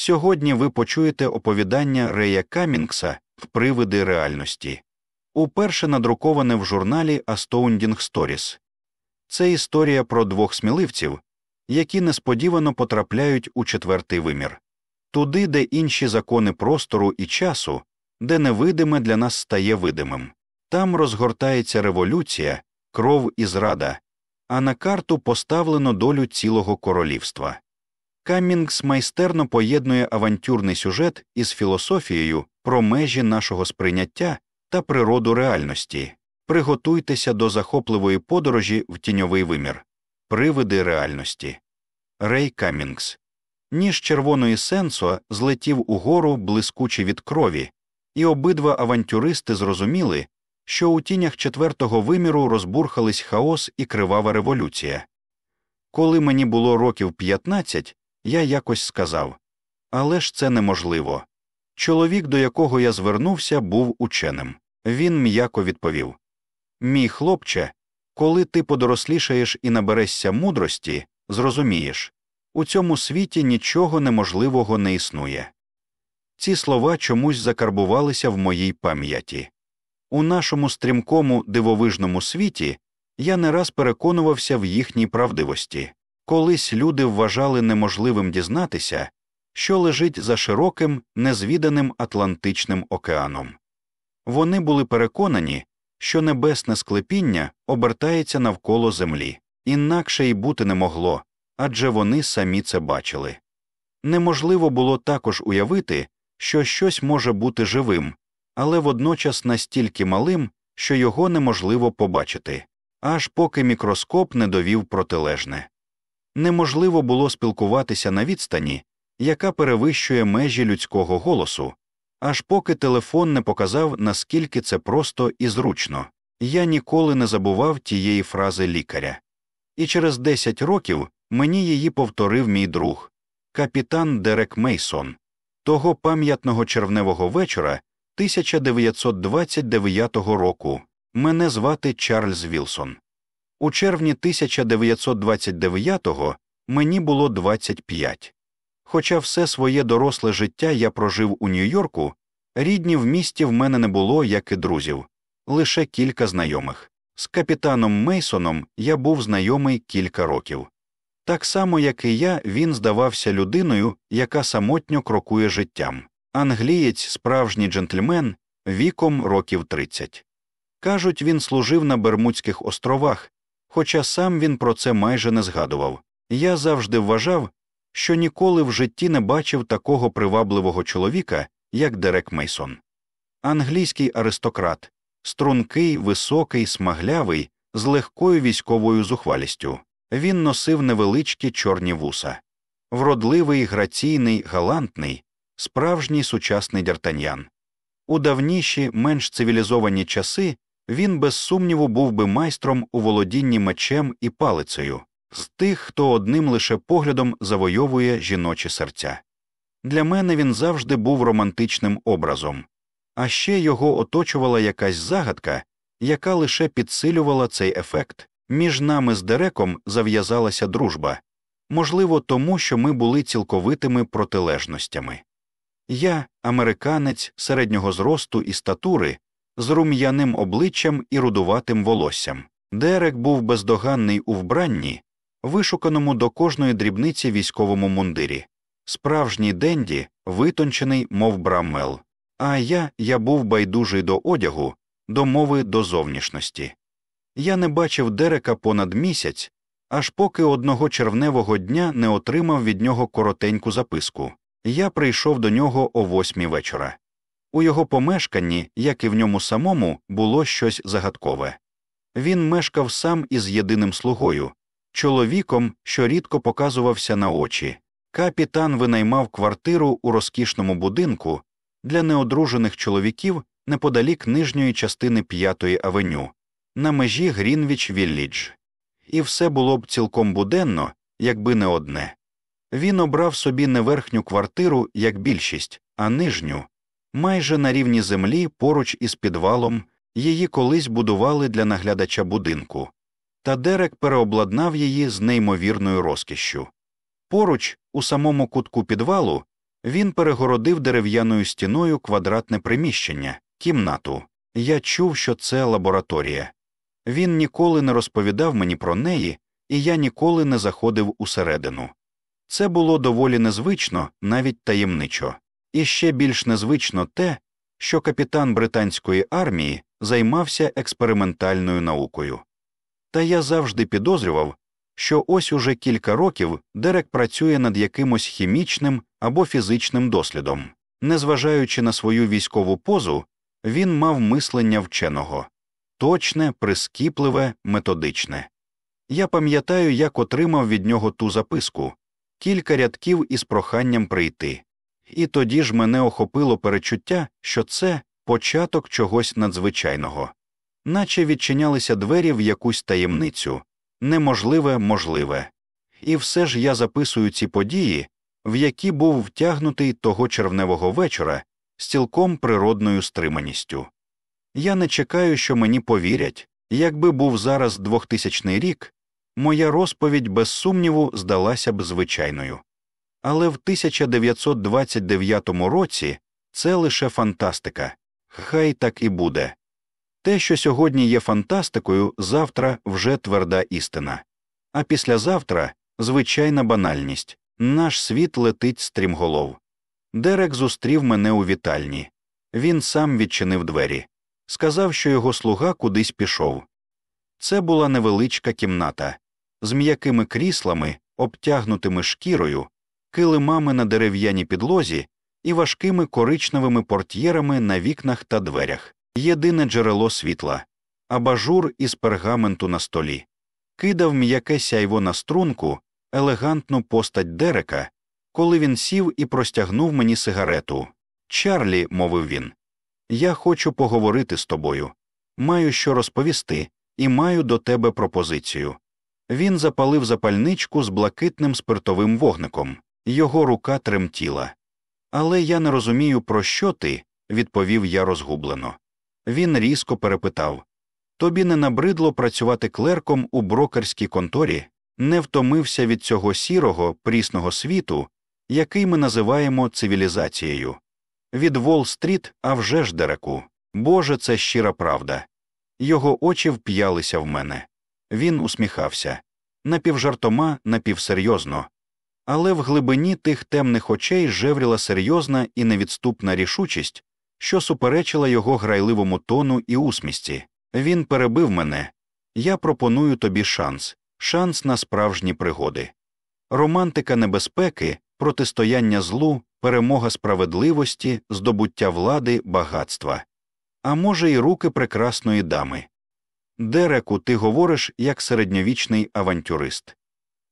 Сьогодні ви почуєте оповідання Рея Камінгса привиди реальності, уперше надруковане в журналі Astounding Stories. Це історія про двох сміливців, які несподівано потрапляють у четвертий вимір, туди, де інші закони простору і часу, де невидиме для нас стає видимим. Там розгортається революція, кров і зрада, а на карту поставлено долю цілого королівства. Каммінгс майстерно поєднує авантюрний сюжет із філософією про межі нашого сприйняття та природу реальності. Приготуйтеся до захопливої подорожі в тіньовий вимір, привиди реальності. Рей Каммінгс. Ніж червоної сенсо злетів угору, блискучий від крові, і обидва авантюристи зрозуміли, що у тінях четвертого виміру розбурхались хаос і кривава революція. Коли мені було років 15, я якось сказав але ж це неможливо. Чоловік, до якого я звернувся, був ученим. Він м'яко відповів Мій хлопче, коли ти подорослішаєш і наберешся мудрості, зрозумієш у цьому світі нічого неможливого не існує. Ці слова чомусь закарбувалися в моїй пам'яті. У нашому стрімкому дивовижному світі я не раз переконувався в їхній правдивості. Колись люди вважали неможливим дізнатися, що лежить за широким, незвіданим Атлантичним океаном. Вони були переконані, що небесне склепіння обертається навколо землі, інакше й бути не могло адже вони самі це бачили. Неможливо було також уявити, що щось може бути живим, але водночас настільки малим, що його неможливо побачити, аж поки мікроскоп не довів протилежне. Неможливо було спілкуватися на відстані, яка перевищує межі людського голосу, аж поки телефон не показав, наскільки це просто і зручно. Я ніколи не забував тієї фрази лікаря. І через 10 років мені її повторив мій друг, капітан Дерек Мейсон, того пам'ятного червневого вечора 1929 року. Мене звати Чарльз Вілсон. У червні 1929-го мені було 25. Хоча все своє доросле життя я прожив у Нью-Йорку, рідні в місті в мене не було, як і друзів, лише кілька знайомих. З капітаном Мейсоном я був знайомий кілька років. Так само, як і я, він здавався людиною, яка самотньо крокує життям. Англієць, справжній джентльмен, віком років 30. Кажуть, він служив на Бермудських островах, хоча сам він про це майже не згадував. Я завжди вважав, що ніколи в житті не бачив такого привабливого чоловіка, як Дерек Мейсон. Англійський аристократ, стрункий, високий, смаглявий, з легкою військовою зухвалістю. Він носив невеличкі чорні вуса, вродливий, граційний, галантний, справжній сучасний д'Артаньян. У давніші, менш цивілізовані часи він без сумніву був би майстром у володінні мечем і палицею, з тих, хто одним лише поглядом завойовує жіночі серця. Для мене він завжди був романтичним образом, а ще його оточувала якась загадка, яка лише підсилювала цей ефект. Між нами з Дереком зав'язалася дружба, можливо, тому що ми були цілковитими протилежностями. Я, американець середнього зросту і статури, з рум'яним обличчям і рудуватим волоссям. Дерек був бездоганний у вбранні, вишуканому до кожної дрібниці військовому мундирі, справжній денді, витончений, мов браммел. А я я був байдужий до одягу, до мови до зовнішності. Я не бачив Дерека понад місяць, аж поки одного червневого дня не отримав від нього коротеньку записку. Я прийшов до нього о восьмій вечора. У його помешканні, як і в ньому самому, було щось загадкове. Він мешкав сам із єдиним слугою, чоловіком, що рідко показувався на очі. Капітан винаймав квартиру у розкішному будинку для неодружених чоловіків неподалік нижньої частини П'ятої авеню, на межі Грінвіч Віллідж. І все було б цілком буденно, якби не одне. Він обрав собі не верхню квартиру, як більшість, а нижню, майже на рівні землі поруч із підвалом, її колись будували для наглядача будинку, та Дерек переобладнав її з неймовірною розкішшю. Поруч, у самому кутку підвалу, Він перегородив дерев'яною стіною квадратне приміщення, кімнату. Я чув, що це лабораторія. Він ніколи не розповідав мені про неї, і я ніколи не заходив усередину. Це було доволі незвично, навіть таємничо, і ще більш незвично те, що капітан британської армії займався експериментальною наукою. Та я завжди підозрював, що ось уже кілька років Дерек працює над якимось хімічним або фізичним дослідом. Незважаючи на свою військову позу, він мав мислення вченого точне, прискіпливе, методичне. Я пам'ятаю, як отримав від нього ту записку кілька рядків із проханням прийти, і тоді ж мене охопило перечуття, що це початок чогось надзвичайного, наче відчинялися двері в якусь таємницю неможливе, можливе. І все ж я записую ці події, в які був втягнутий того червневого вечора з цілком природною стриманістю. Я не чекаю, що мені повірять, якби був зараз 2000 рік, моя розповідь без сумніву здалася б звичайною. Але в 1929 році це лише фантастика, хай так і буде. Те, що сьогодні є фантастикою, завтра вже тверда істина, а післязавтра звичайна банальність наш світ летить стрімголов. Дерек зустрів мене у вітальні. Він сам відчинив двері, сказав, що його слуга кудись пішов. Це була невеличка кімната з м'якими кріслами, обтягнутими шкірою, килимами на дерев'яній підлозі і важкими коричневими портьєрами на вікнах та дверях єдине джерело світла, абажур із пергаменту на столі, кидав м'яке сяйво на струнку, елегантну постать Дерека, коли він сів і простягнув мені сигарету. Чарлі, мовив він, я хочу поговорити з тобою. Маю що розповісти, і маю до тебе пропозицію. Він запалив запальничку з блакитним спиртовим вогником, його рука тремтіла. Але я не розумію, про що ти, відповів я розгублено. Він різко перепитав Тобі не набридло працювати клерком у брокерській конторі, не втомився від цього сірого, прісного світу, який ми називаємо цивілізацією. Від Волл-стріт, а вже ж дереку. Боже, це щира правда. Його очі вп'ялися в мене. Він усміхався напівжартома, напівсерйозно. Але в глибині тих темних очей жевріла серйозна і невідступна рішучість, що суперечила його грайливому тону і усмісті. Він перебив мене я пропоную тобі шанс, шанс на справжні пригоди. Романтика небезпеки, протистояння злу, перемога справедливості, здобуття влади, багатства, а може, й руки прекрасної дами. Дереку, ти говориш як середньовічний авантюрист.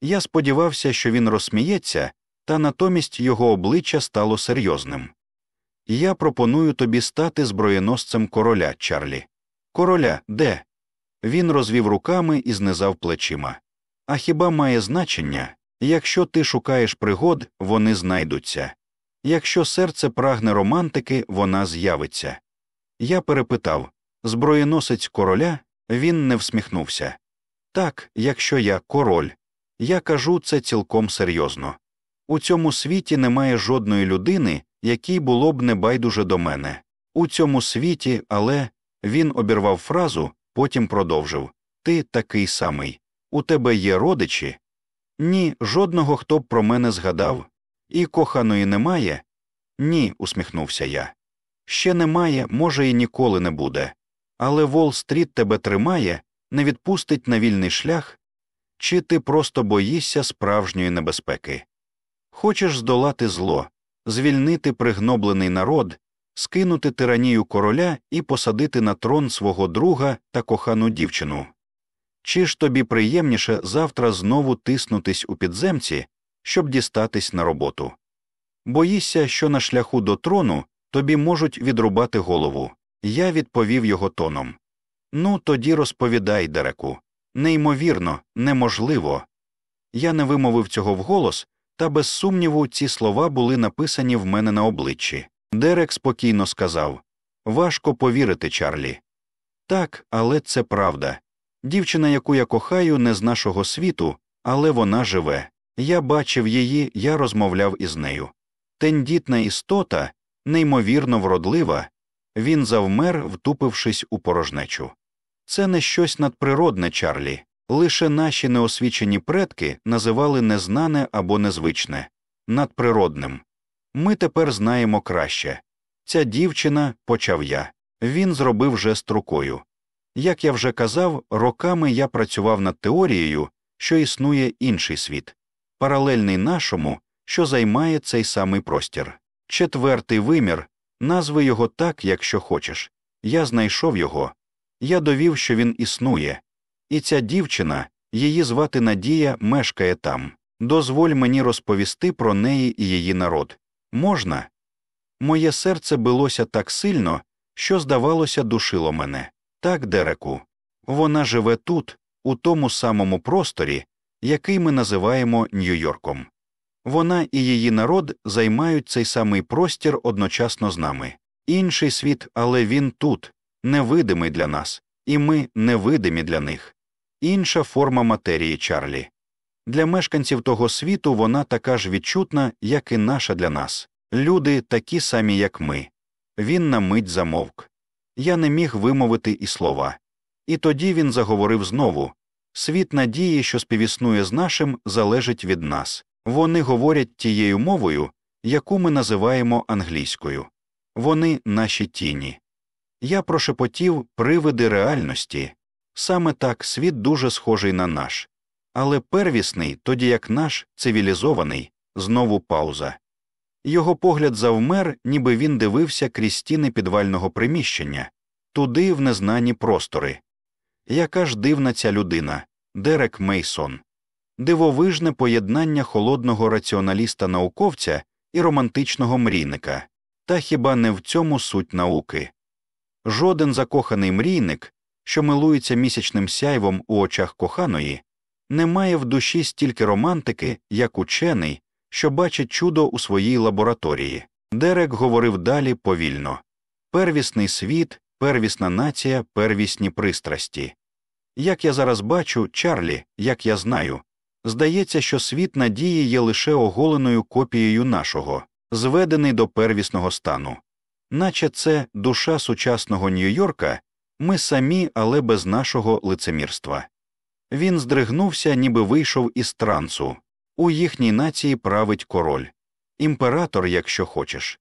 Я сподівався, що він розсміється, та натомість його обличчя стало серйозним. Я пропоную тобі стати зброєносцем короля, Чарлі. Короля де? Він розвів руками і знизав плечима. А хіба має значення? Якщо ти шукаєш пригод, вони знайдуться. Якщо серце прагне романтики, вона з'явиться. Я перепитав зброєносець короля, він не всміхнувся. Так, якщо я король, я кажу це цілком серйозно. У цьому світі немає жодної людини, якій було б не байдуже до мене. У цьому світі, але він обірвав фразу, потім продовжив Ти такий самий. У тебе є родичі? Ні, жодного хто б про мене згадав. І коханої немає? Ні, усміхнувся я. Ще немає, може, і ніколи не буде. Але Волл-стріт тебе тримає, не відпустить на вільний шлях, чи ти просто боїшся справжньої небезпеки? Хочеш здолати зло, звільнити пригноблений народ, скинути тиранію короля і посадити на трон свого друга та кохану дівчину. Чи ж тобі приємніше завтра знову тиснутись у підземці, щоб дістатись на роботу? Боїшся, що на шляху до трону тобі можуть відрубати голову. Я відповів його тоном. Ну, тоді розповідай, Дереку. Неймовірно, неможливо. Я не вимовив цього вголос, та без сумніву ці слова були написані в мене на обличчі. Дерек спокійно сказав Важко повірити, Чарлі. Так, але це правда. Дівчина, яку я кохаю, не з нашого світу, але вона живе. Я бачив її, я розмовляв із нею. тендітна істота, неймовірно вродлива, він завмер, втупившись у порожнечу. Це не щось надприродне, Чарлі, лише наші неосвічені предки називали незнане або незвичне, надприродним. Ми тепер знаємо краще. Ця дівчина, почав я, він зробив жест рукою. Як я вже казав, роками я працював над теорією, що існує інший світ, паралельний нашому, що займає цей самий простір. Четвертий вимір, назви його так, якщо хочеш. Я знайшов його, я довів, що він існує, і ця дівчина, її звати Надія, мешкає там. Дозволь мені розповісти про неї і її народ. Можна? Моє серце билося так сильно, що, здавалося, душило мене. Так, Дереку, вона живе тут, у тому самому просторі, який ми називаємо Нью-Йорком. Вона і її народ займають цей самий простір одночасно з нами. Інший світ, але він тут, невидимий для нас, і ми невидимі для них. Інша форма матерії Чарлі. Для мешканців того світу вона така ж відчутна, як і наша для нас. Люди такі самі, як ми. Він на мить замовк. Я не міг вимовити і слова. І тоді він заговорив знову світ надії, що співіснує з нашим, залежить від нас. Вони говорять тією мовою, яку ми називаємо англійською. Вони наші тіні. Я прошепотів привиди реальності. Саме так світ дуже схожий на наш. Але первісний, тоді як наш, цивілізований, знову пауза. Його погляд завмер, ніби він дивився крізь стіни підвального приміщення, туди в незнані простори. Яка ж дивна ця людина, Дерек Мейсон, дивовижне поєднання холодного раціоналіста науковця і романтичного мрійника, та хіба не в цьому суть науки? Жоден закоханий мрійник, що милується місячним сяйвом у очах коханої, не має в душі стільки романтики, як учений, що бачить чудо у своїй лабораторії. Дерек говорив далі повільно первісний світ, первісна нація, первісні пристрасті. Як я зараз бачу, Чарлі, як я знаю, здається, що світ надії є лише оголеною копією нашого, зведений до первісного стану, наче це душа сучасного Нью-Йорка, ми самі, але без нашого лицемірства. Він здригнувся, ніби вийшов із трансу. У їхній нації править король, імператор, якщо хочеш.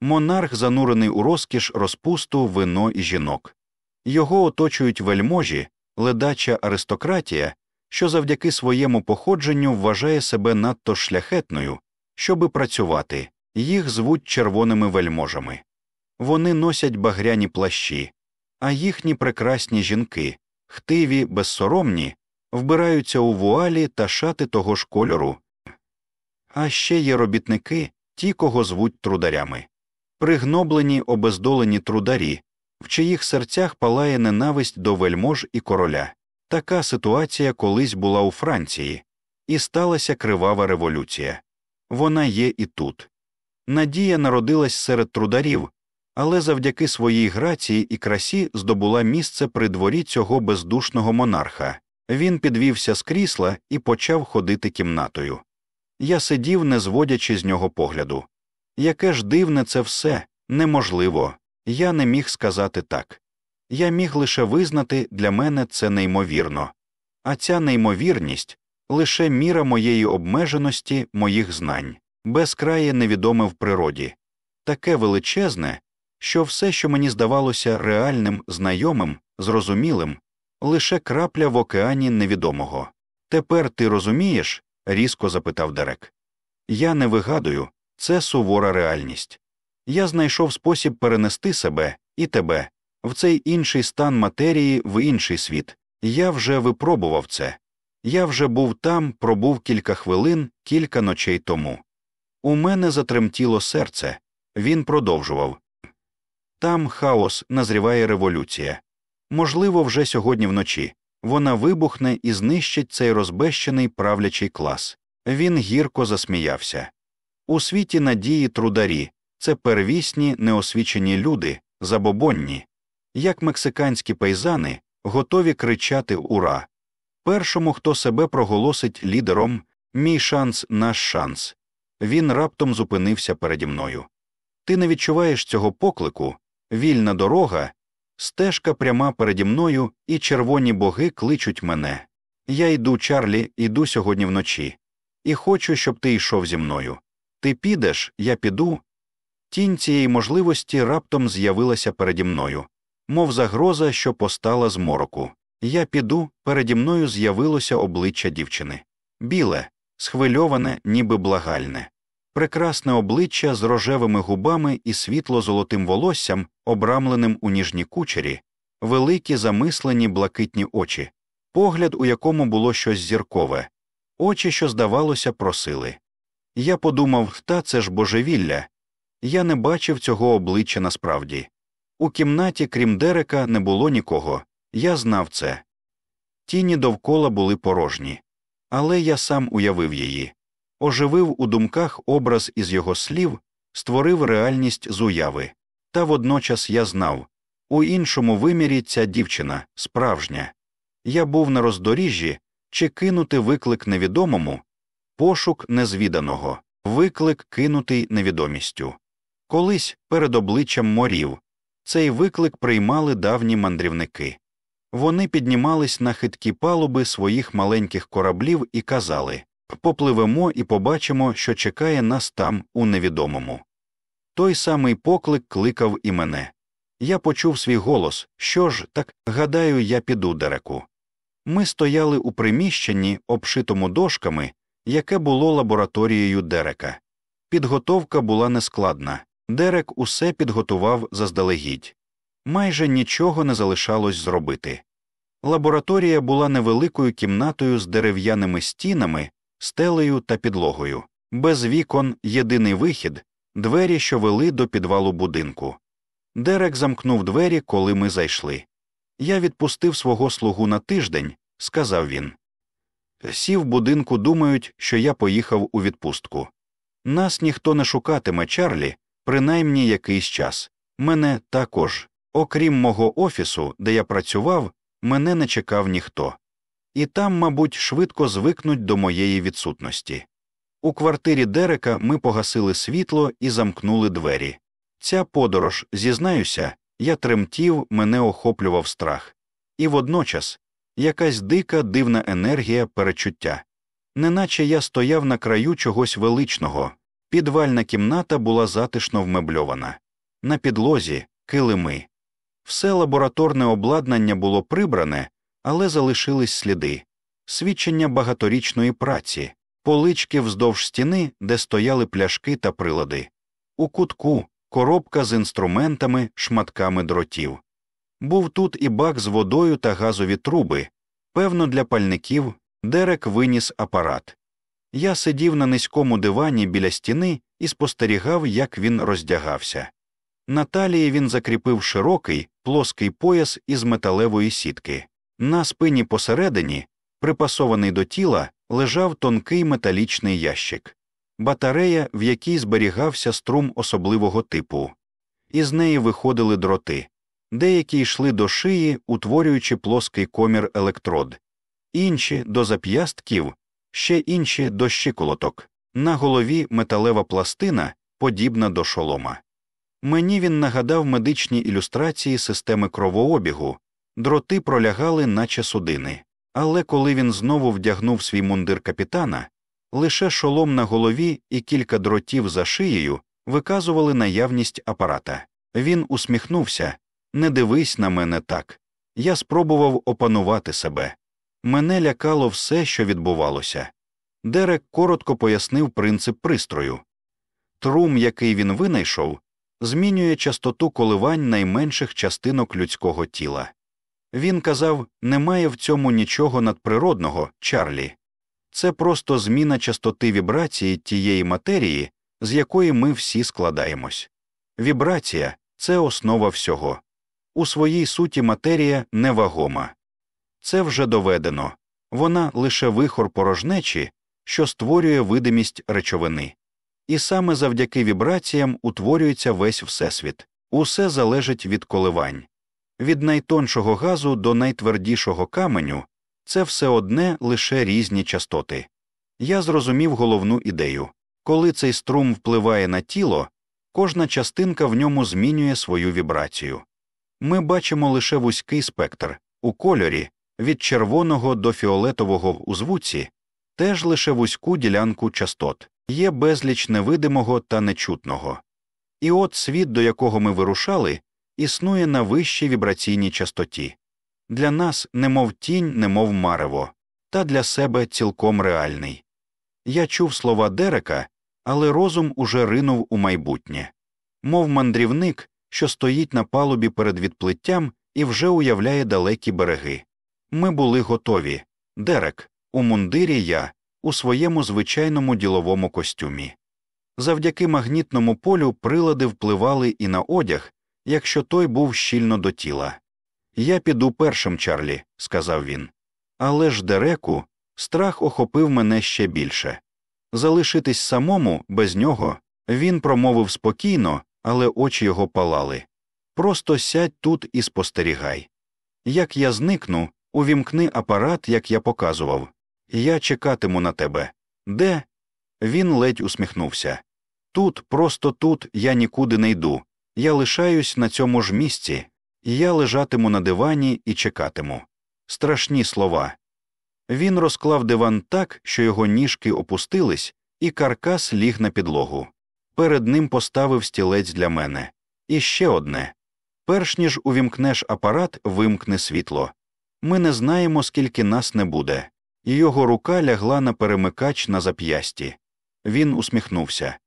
Монарх занурений у розкіш розпусту, вино і жінок. Його оточують вельможі, ледача аристократія, що завдяки своєму походженню вважає себе надто шляхетною, щоби працювати, їх звуть червоними вельможами. Вони носять багряні плащі, а їхні прекрасні жінки, хтиві, безсоромні, вбираються у вуалі та шати того ж кольору. А ще є робітники, ті, кого звуть трударями, пригноблені, обездолені трударі, в чиїх серцях палає ненависть до вельмож і короля. Така ситуація колись була у Франції, і сталася кривава революція. Вона є і тут. Надія народилась серед трударів, але завдяки своїй грації і красі здобула місце при дворі цього бездушного монарха. Він підвівся з крісла і почав ходити кімнатою. Я сидів, не зводячи з нього погляду. Яке ж дивне це все неможливо. Я не міг сказати так. Я міг лише визнати для мене це неймовірно, а ця неймовірність лише міра моєї обмеженості, моїх знань, безкрає невідоме в природі, таке величезне, що все, що мені здавалося реальним, знайомим, зрозумілим, лише крапля в океані невідомого. Тепер ти розумієш? різко запитав Дерек. Я не вигадую, це сувора реальність. Я знайшов спосіб перенести себе і тебе в цей інший стан матерії в інший світ. Я вже випробував це. Я вже був там, пробув кілька хвилин, кілька ночей тому. У мене затремтіло серце. Він продовжував там хаос назріває революція. Можливо, вже сьогодні вночі вона вибухне і знищить цей розбещений правлячий клас. Він гірко засміявся. У світі надії трударі це первісні неосвічені люди, забобонні, як мексиканські пейзани, готові кричати Ура! Першому, хто себе проголосить лідером, мій шанс, наш шанс. він раптом зупинився переді мною. Ти не відчуваєш цього поклику, вільна дорога, стежка пряма переді мною, і червоні боги кличуть мене. Я йду, Чарлі, іду сьогодні вночі, і хочу, щоб ти йшов зі мною. Ти підеш, я піду. Тінь цієї можливості раптом з'явилася переді мною, мов загроза, що постала з мороку. Я піду, переді мною з'явилося обличчя дівчини. Біле, схвильоване, ніби благальне, прекрасне обличчя з рожевими губами і світло золотим волоссям, обрамленим у ніжній кучері, великі замислені блакитні очі, погляд, у якому було щось зіркове, очі, що, здавалося, просили. Я подумав, та це ж божевілля. Я не бачив цього обличчя насправді. У кімнаті, крім Дерека, не було нікого. Я знав це. Тіні довкола були порожні, але я сам уявив її, оживив у думках образ із його слів, створив реальність з уяви. Та водночас я знав у іншому вимірі ця дівчина справжня. Я був на роздоріжжі чи кинути виклик невідомому, пошук незвіданого, виклик кинутий невідомістю. Колись перед обличчям морів цей виклик приймали давні мандрівники. Вони піднімались на хиткі палуби своїх маленьких кораблів і казали попливемо і побачимо, що чекає нас там у невідомому. Той самий поклик кликав і мене. Я почув свій голос що ж, так гадаю, я піду дереку. Ми стояли у приміщенні, обшитому дошками, яке було лабораторією Дерека. Підготовка була нескладна. Дерек усе підготував заздалегідь. Майже нічого не залишалось зробити. Лабораторія була невеликою кімнатою з дерев'яними стінами, стелею та підлогою, без вікон єдиний вихід, двері, що вели до підвалу будинку. Дерек замкнув двері, коли ми зайшли. Я відпустив свого слугу на тиждень, сказав він. Сі в будинку думають, що я поїхав у відпустку. Нас ніхто не шукатиме, Чарлі, принаймні якийсь час. Мене також, окрім мого офісу, де я працював, мене не чекав ніхто. І там, мабуть, швидко звикнуть до моєї відсутності. У квартирі Дерека ми погасили світло і замкнули двері. Ця подорож, зізнаюся, я тремтів, мене охоплював страх. І водночас якась дика дивна енергія перечуття. Неначе я стояв на краю чогось величного, підвальна кімната була затишно вмебльована, на підлозі килими. Все лабораторне обладнання було прибране, але залишились сліди, свідчення багаторічної праці, полички вздовж стіни, де стояли пляшки та прилади, у кутку коробка з інструментами, шматками дротів. Був тут і бак з водою та газові труби, певно, для пальників, Дерек виніс апарат. Я сидів на низькому дивані біля стіни і спостерігав, як він роздягався. На талії він закріпив широкий, плоский пояс із металевої сітки. На спині посередині, припасований до тіла, лежав тонкий металічний ящик, батарея, в якій зберігався струм особливого типу. Із неї виходили дроти, деякі йшли до шиї, утворюючи плоский комір електрод, інші до зап'ястків, ще інші до щиколоток, на голові металева пластина, подібна до шолома. Мені він нагадав медичні ілюстрації системи кровообігу, дроти пролягали, наче судини, але коли він знову вдягнув свій мундир капітана, лише шолом на голові і кілька дротів за шиєю виказували наявність апарата. Він усміхнувся не дивись на мене так. Я спробував опанувати себе. Мене лякало все, що відбувалося. Дерек коротко пояснив принцип пристрою. Трум, який він винайшов, змінює частоту коливань найменших частинок людського тіла. Він казав немає в цьому нічого надприродного, Чарлі. Це просто зміна частоти вібрації тієї матерії, з якої ми всі складаємось. Вібрація це основа всього. У своїй суті матерія невагома. Це вже доведено вона лише вихор порожнечі, що створює видимість речовини. І саме завдяки вібраціям утворюється весь Всесвіт, усе залежить від коливань. Від найтоншого газу до найтвердішого каменю це все одне лише різні частоти. Я зрозумів головну ідею Коли цей струм впливає на тіло, кожна частинка в ньому змінює свою вібрацію. Ми бачимо лише вузький спектр у кольорі від червоного до фіолетового в узвуці, теж лише вузьку ділянку частот, є безліч невидимого та нечутного. І от світ, до якого ми вирушали, існує на вищій вібраційній частоті. Для нас немов тінь, немов марево, та для себе цілком реальний. Я чув слова Дерека, але розум уже ринув у майбутнє, мов мандрівник, що стоїть на палубі перед відплиттям і вже уявляє далекі береги. Ми були готові. Дерек, у мундирі я, у своєму звичайному діловому костюмі. Завдяки магнітному полю прилади впливали і на одяг, якщо той був щільно до тіла. Я піду першим, Чарлі, сказав він. Але ж Дереку страх охопив мене ще більше. Залишитись самому без нього він промовив спокійно, але очі його палали. Просто сядь тут і спостерігай. Як я зникну, увімкни апарат, як я показував. Я чекатиму на тебе. Де? Він ледь усміхнувся. Тут, просто тут, я нікуди не йду. Я лишаюсь на цьому ж місці, і я лежатиму на дивані і чекатиму. Страшні слова. Він розклав диван так, що його ніжки опустились, і каркас ліг на підлогу. Перед ним поставив стілець для мене. І ще одне перш ніж увімкнеш апарат, вимкни світло. Ми не знаємо, скільки нас не буде, його рука лягла на перемикач на зап'ясті. Він усміхнувся.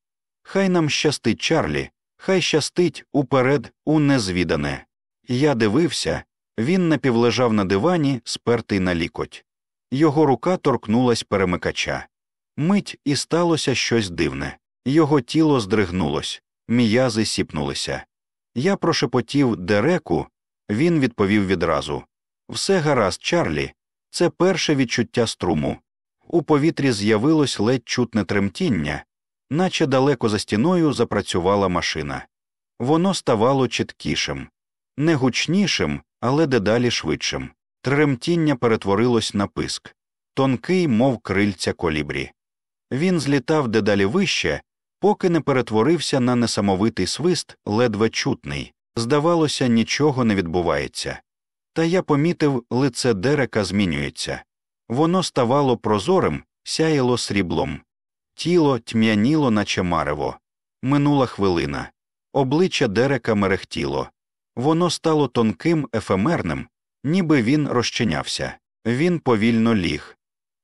Хай нам щастить, Чарлі, хай щастить уперед у незвідане. Я дивився, він напівлежав на дивані, спертий на лікоть. Його рука торкнулась перемикача. Мить і сталося щось дивне. Його тіло здригнулось, м'язи сіпнулися. Я прошепотів дереку, він відповів відразу Все гаразд, Чарлі, це перше відчуття струму. У повітрі з'явилось ледь чутне тремтіння, наче далеко за стіною запрацювала машина. Воно ставало чіткішим, не гучнішим, але дедалі швидшим. Тремтіння перетворилось на писк, тонкий, мов крильця колібрі. Він злітав дедалі вище, поки не перетворився на несамовитий свист, ледве чутний. Здавалося, нічого не відбувається. Та я помітив, лице дерека змінюється. Воно ставало прозорим, сяяло сріблом. Тіло тьмяніло, наче марево. Минула хвилина. Обличчя дерека мерехтіло. Воно стало тонким, ефемерним, ніби він розчинявся. Він повільно ліг.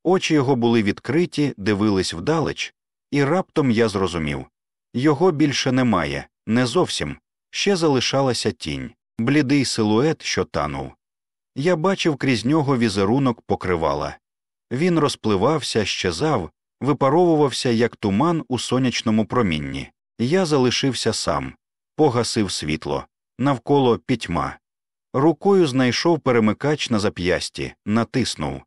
Очі його були відкриті, дивились вдалеч, і раптом я зрозумів його більше немає, не зовсім, ще залишалася тінь, блідий силует, що танув. Я бачив крізь нього візерунок покривала. Він розпливався, щезав, випаровувався, як туман у сонячному промінні. Я залишився сам, погасив світло, навколо пітьма. Рукою знайшов перемикач на зап'ясті, натиснув.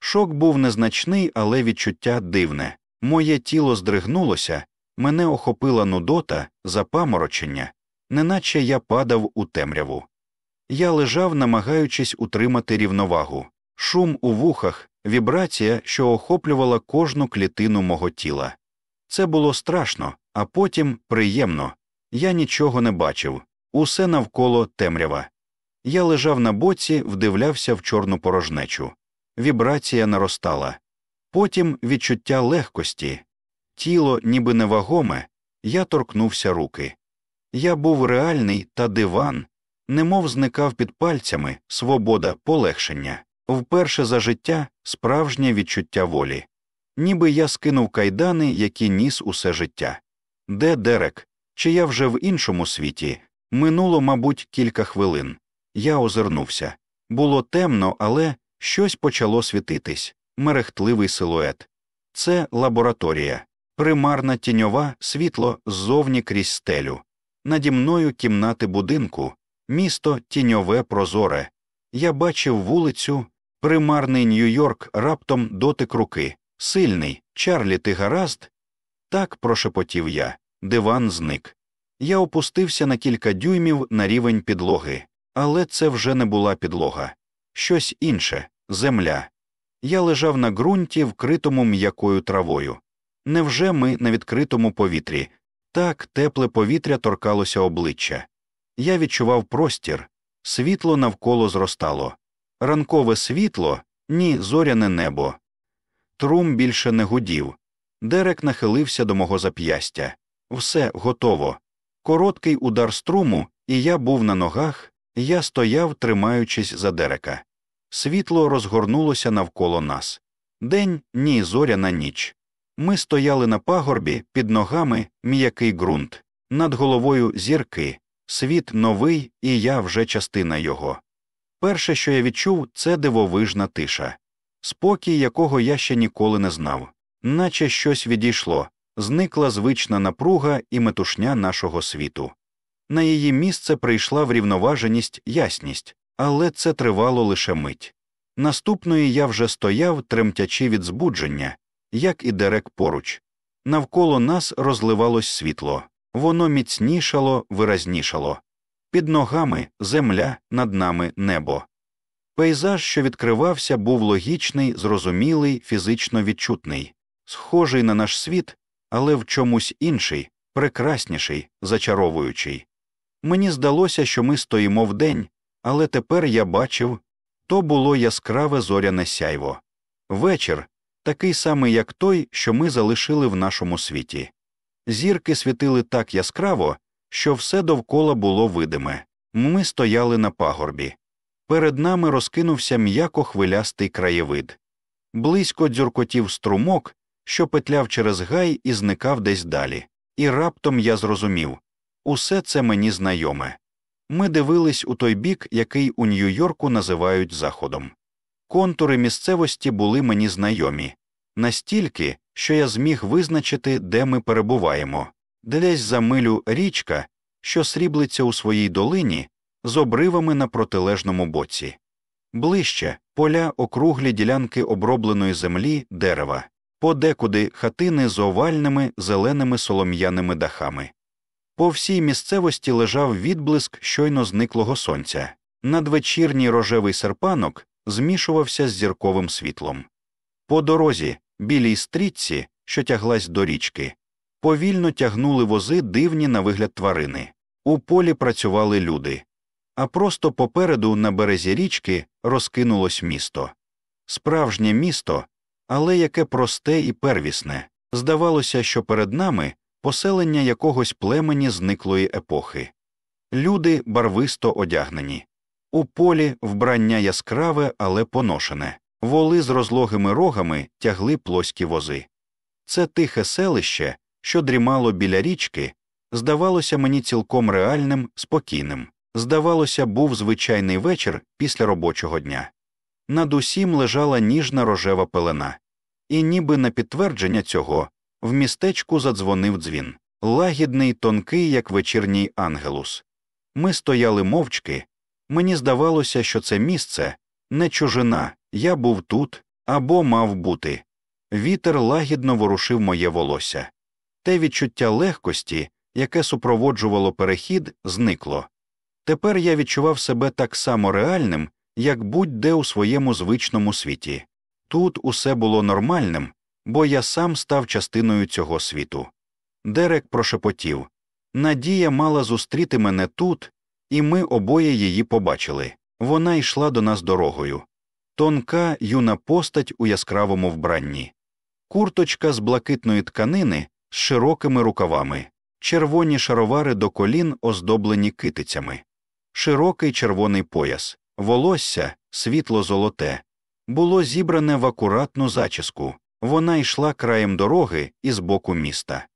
Шок був незначний, але відчуття дивне. Моє тіло здригнулося, мене охопила нудота, запаморочення, неначе я падав у темряву. Я лежав, намагаючись утримати рівновагу, шум у вухах, вібрація, що охоплювала кожну клітину мого тіла. Це було страшно, а потім приємно. Я нічого не бачив, усе навколо темрява. Я лежав на боці, вдивлявся в чорну порожнечу. Вібрація наростала. Потім відчуття легкості, тіло, ніби невагоме, я торкнувся руки. Я був реальний та диван, немов зникав під пальцями свобода, полегшення, вперше за життя справжнє відчуття волі. Ніби я скинув кайдани, які ніс усе життя. Де Дерек? Чи я вже в іншому світі? Минуло, мабуть, кілька хвилин. Я озирнувся. Було темно, але щось почало світитись мерехтливий силует. Це лабораторія, примарна тіньова світло ззовні крізь стелю. Наді мною кімнати будинку, місто тіньове прозоре. Я бачив вулицю, примарний Нью-Йорк раптом дотик руки. Сильний, Чарлі, ти гаразд? Так прошепотів я. Диван зник. Я опустився на кілька дюймів на рівень підлоги, але це вже не була підлога. Щось інше земля. Я лежав на ґрунті, вкритому м'якою травою. Невже ми на відкритому повітрі? Так тепле повітря торкалося обличчя. Я відчував простір, світло навколо зростало. Ранкове світло, ні, зоряне небо. Трум більше не гудів. Дерек нахилився до мого зап'ястя. Все готово. Короткий удар струму, і я був на ногах, я стояв, тримаючись за дерека. Світло розгорнулося навколо нас. День ні зоряна ніч. Ми стояли на пагорбі, під ногами м'який ґрунт, над головою зірки, світ новий, і я вже частина його. Перше, що я відчув, це дивовижна тиша, спокій, якого я ще ніколи не знав, наче щось відійшло, зникла звична напруга і метушня нашого світу. На її місце прийшла врівноваженість, ясність, але це тривало лише мить. Наступної я вже стояв, тремтячи від збудження, як і дерек поруч. Навколо нас розливалось світло, воно міцнішало, виразнішало. Під ногами земля, над нами небо. Пейзаж, що відкривався, був логічний, зрозумілий, фізично відчутний, схожий на наш світ, але в чомусь інший, прекрасніший, зачаровуючий. Мені здалося, що ми стоїмо вдень, але тепер я бачив то було яскраве зоряне сяйво. Вечір такий самий, як той, що ми залишили в нашому світі. Зірки світили так яскраво, що все довкола було видиме. Ми стояли на пагорбі. Перед нами розкинувся м'яко хвилястий краєвид. Близько дзюркотів струмок, що петляв через гай і зникав десь далі. І раптом я зрозумів усе це мені знайоме. Ми дивились у той бік, який у Нью-Йорку називають Заходом. Контури місцевості були мені знайомі настільки, що я зміг визначити, де ми перебуваємо, десь за милю річка, що сріблиться у своїй долині, з обривами на протилежному боці, ближче поля округлі ділянки обробленої землі, дерева, подекуди хатини з овальними зеленими солом'яними дахами. По всій місцевості лежав відблиск щойно зниклого сонця. Надвечірній рожевий серпанок змішувався з зірковим світлом. По дорозі, білій стрічці, що тяглась до річки, повільно тягнули вози дивні на вигляд тварини. У полі працювали люди. А просто попереду, на березі річки, розкинулось місто. Справжнє місто, але яке просте і первісне. Здавалося, що перед нами поселення якогось племені зниклої епохи. Люди барвисто одягнені. У полі вбрання яскраве, але поношене, воли з розлогими рогами тягли плоські вози. Це тихе селище, що дрімало біля річки, здавалося мені цілком реальним, спокійним. Здавалося, був звичайний вечір після робочого дня. Над усім лежала ніжна рожева пелена, і ніби на підтвердження цього в містечку задзвонив дзвін лагідний, тонкий, як вечірній ангелус. Ми стояли мовчки. Мені здавалося, що це місце не чужина, я був тут або мав бути. Вітер лагідно ворушив моє волосся. Те відчуття легкості, яке супроводжувало перехід, зникло. Тепер я відчував себе так само реальним, як будь-де у своєму звичному світі. Тут усе було нормальним, бо я сам став частиною цього світу. Дерек прошепотів Надія мала зустріти мене тут, і ми обоє її побачили. Вона йшла до нас дорогою. Тонка юна постать у яскравому вбранні, курточка з блакитної тканини з широкими рукавами, червоні шаровари до колін, оздоблені китицями, широкий червоний пояс, волосся, світло золоте, було зібране в акуратну зачіску, вона йшла краєм дороги і з боку міста.